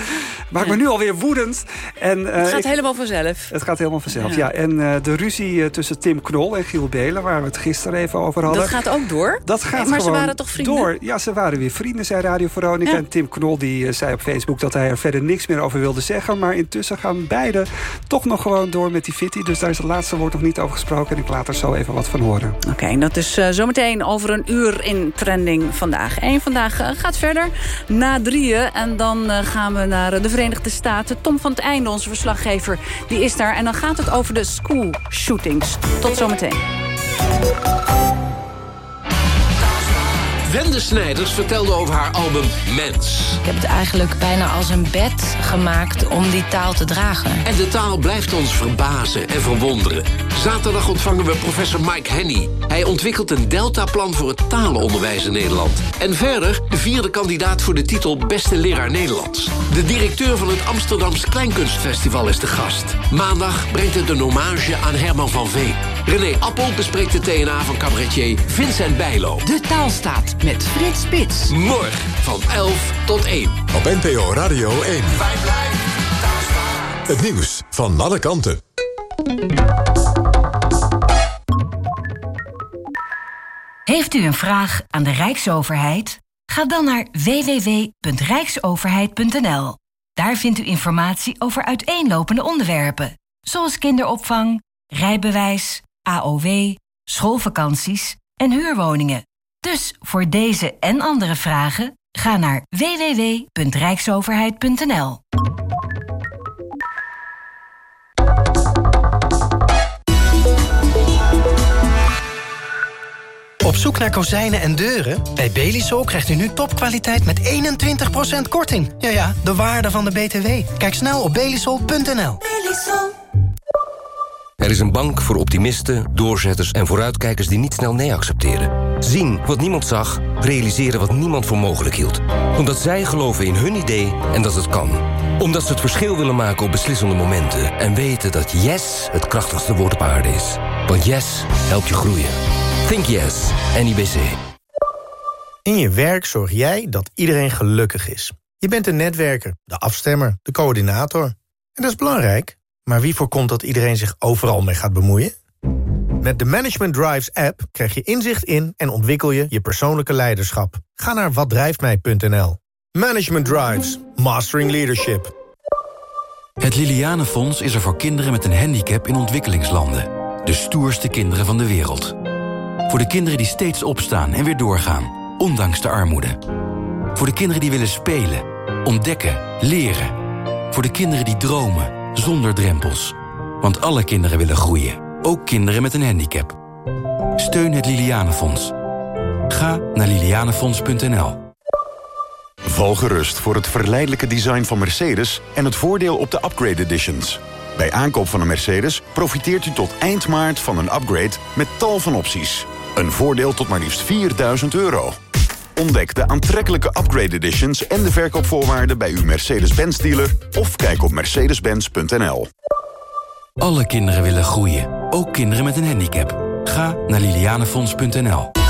Maak me nu alweer woedend. En, eh, Het gaat ik- helemaal vanzelf. Het gaat helemaal vanzelf, Ja. ja. En eh, de ruzie eh, tussen Tim Knol en Giel Belen... waar we het gisteren even over hadden... Dat gaat ook door? Dat gaat maar ze waren toch vrienden? door. Ja, ze waren weer vrienden, zei Radio Veronica. Ja. En Tim Knol die, eh, zei op Facebook dat hij er verder niks meer over wilde zeggen. Maar intussen gaan beide toch nog gewoon door met die fitty. Dus daar is het laatste woord nog niet over gesproken. En ik laat er zo even wat van horen. Oké, en dat is eh, zometeen over een uur in trending vandaag. Eén vandaag eh, gaat verder na drieën. En dan eh, gaan we naar eh, de Verenigde Staten. Tom van het Einde, onze verslaggever, die is daar. En dan gaat het over de school shootings. Tot zometeen. Wende Snijders vertelde over haar album Mens. Ik heb het eigenlijk bijna als een bed gemaakt om die taal te dragen. En de taal blijft ons verbazen en verwonderen. Zaterdag ontvangen we professor Mike Henny. Hij ontwikkelt een deltaplan voor het talenonderwijs in Nederland. En verder de vierde kandidaat voor de titel Beste Leraar Nederlands. De directeur van het Amsterdams Kleinkunstfestival is de gast. Maandag brengt het een hommage aan Herman van Veen. René Appel bespreekt de TNA van cabaretier Vincent Bijlo. De taalstaat met Frits Spits. Morgen van 11 tot 1. Op NPO Radio 1. Het nieuws van alle kanten. Heeft u een vraag aan de Rijksoverheid? Ga dan naar www.rijksoverheid.nl. Daar vindt u informatie over uiteenlopende onderwerpen, zoals kinderopvang, rijbewijs, AOW, schoolvakanties en huurwoningen. Dus voor deze en andere vragen ga naar www.rijksoverheid.nl. Op zoek naar kozijnen en deuren? Bij Belisol krijgt u nu topkwaliteit met 21% korting. Ja ja, de waarde van de BTW. Kijk snel op belisol.nl. Er is een bank voor optimisten, doorzetters en vooruitkijkers die niet snel nee accepteren. Zien wat niemand zag, realiseren wat niemand voor mogelijk hield. Omdat zij geloven in hun idee en dat het kan. Omdat ze het verschil willen maken op beslissende momenten. En weten dat yes het krachtigste woord op aarde is. Want yes helpt je groeien. Think yes, NIBC. In je werk zorg jij dat iedereen gelukkig is. Je bent de netwerker, de afstemmer, de coördinator. En dat is belangrijk. Maar wie voorkomt dat iedereen zich overal mee gaat bemoeien? Met de Management Drives app krijg je inzicht in en ontwikkel je je persoonlijke leiderschap. Ga naar watdrijftmij.nl. Management Drives. Mastering Leadership. Het Lilianenfonds is er voor kinderen met een handicap in ontwikkelingslanden. De stoerste kinderen van de wereld. Voor de kinderen die steeds opstaan en weer doorgaan, ondanks de armoede. Voor de kinderen die willen spelen, ontdekken, leren. Voor de kinderen die dromen, zonder drempels. Want alle kinderen willen groeien, ook kinderen met een handicap. Steun het Lilianenfonds. Ga naar lilianenfonds.nl. Val gerust voor het verleidelijke design van Mercedes... en het voordeel op de upgrade editions. Bij aankoop van een Mercedes profiteert u tot eind maart van een upgrade... met tal van opties. Een voordeel tot maar liefst 4000 euro. Ontdek de aantrekkelijke upgrade editions en de verkoopvoorwaarden... bij uw Mercedes-Benz dealer of kijk op mercedes-benz.nl. Alle kinderen willen groeien, ook kinderen met een handicap. Ga naar lilianenfonds.nl.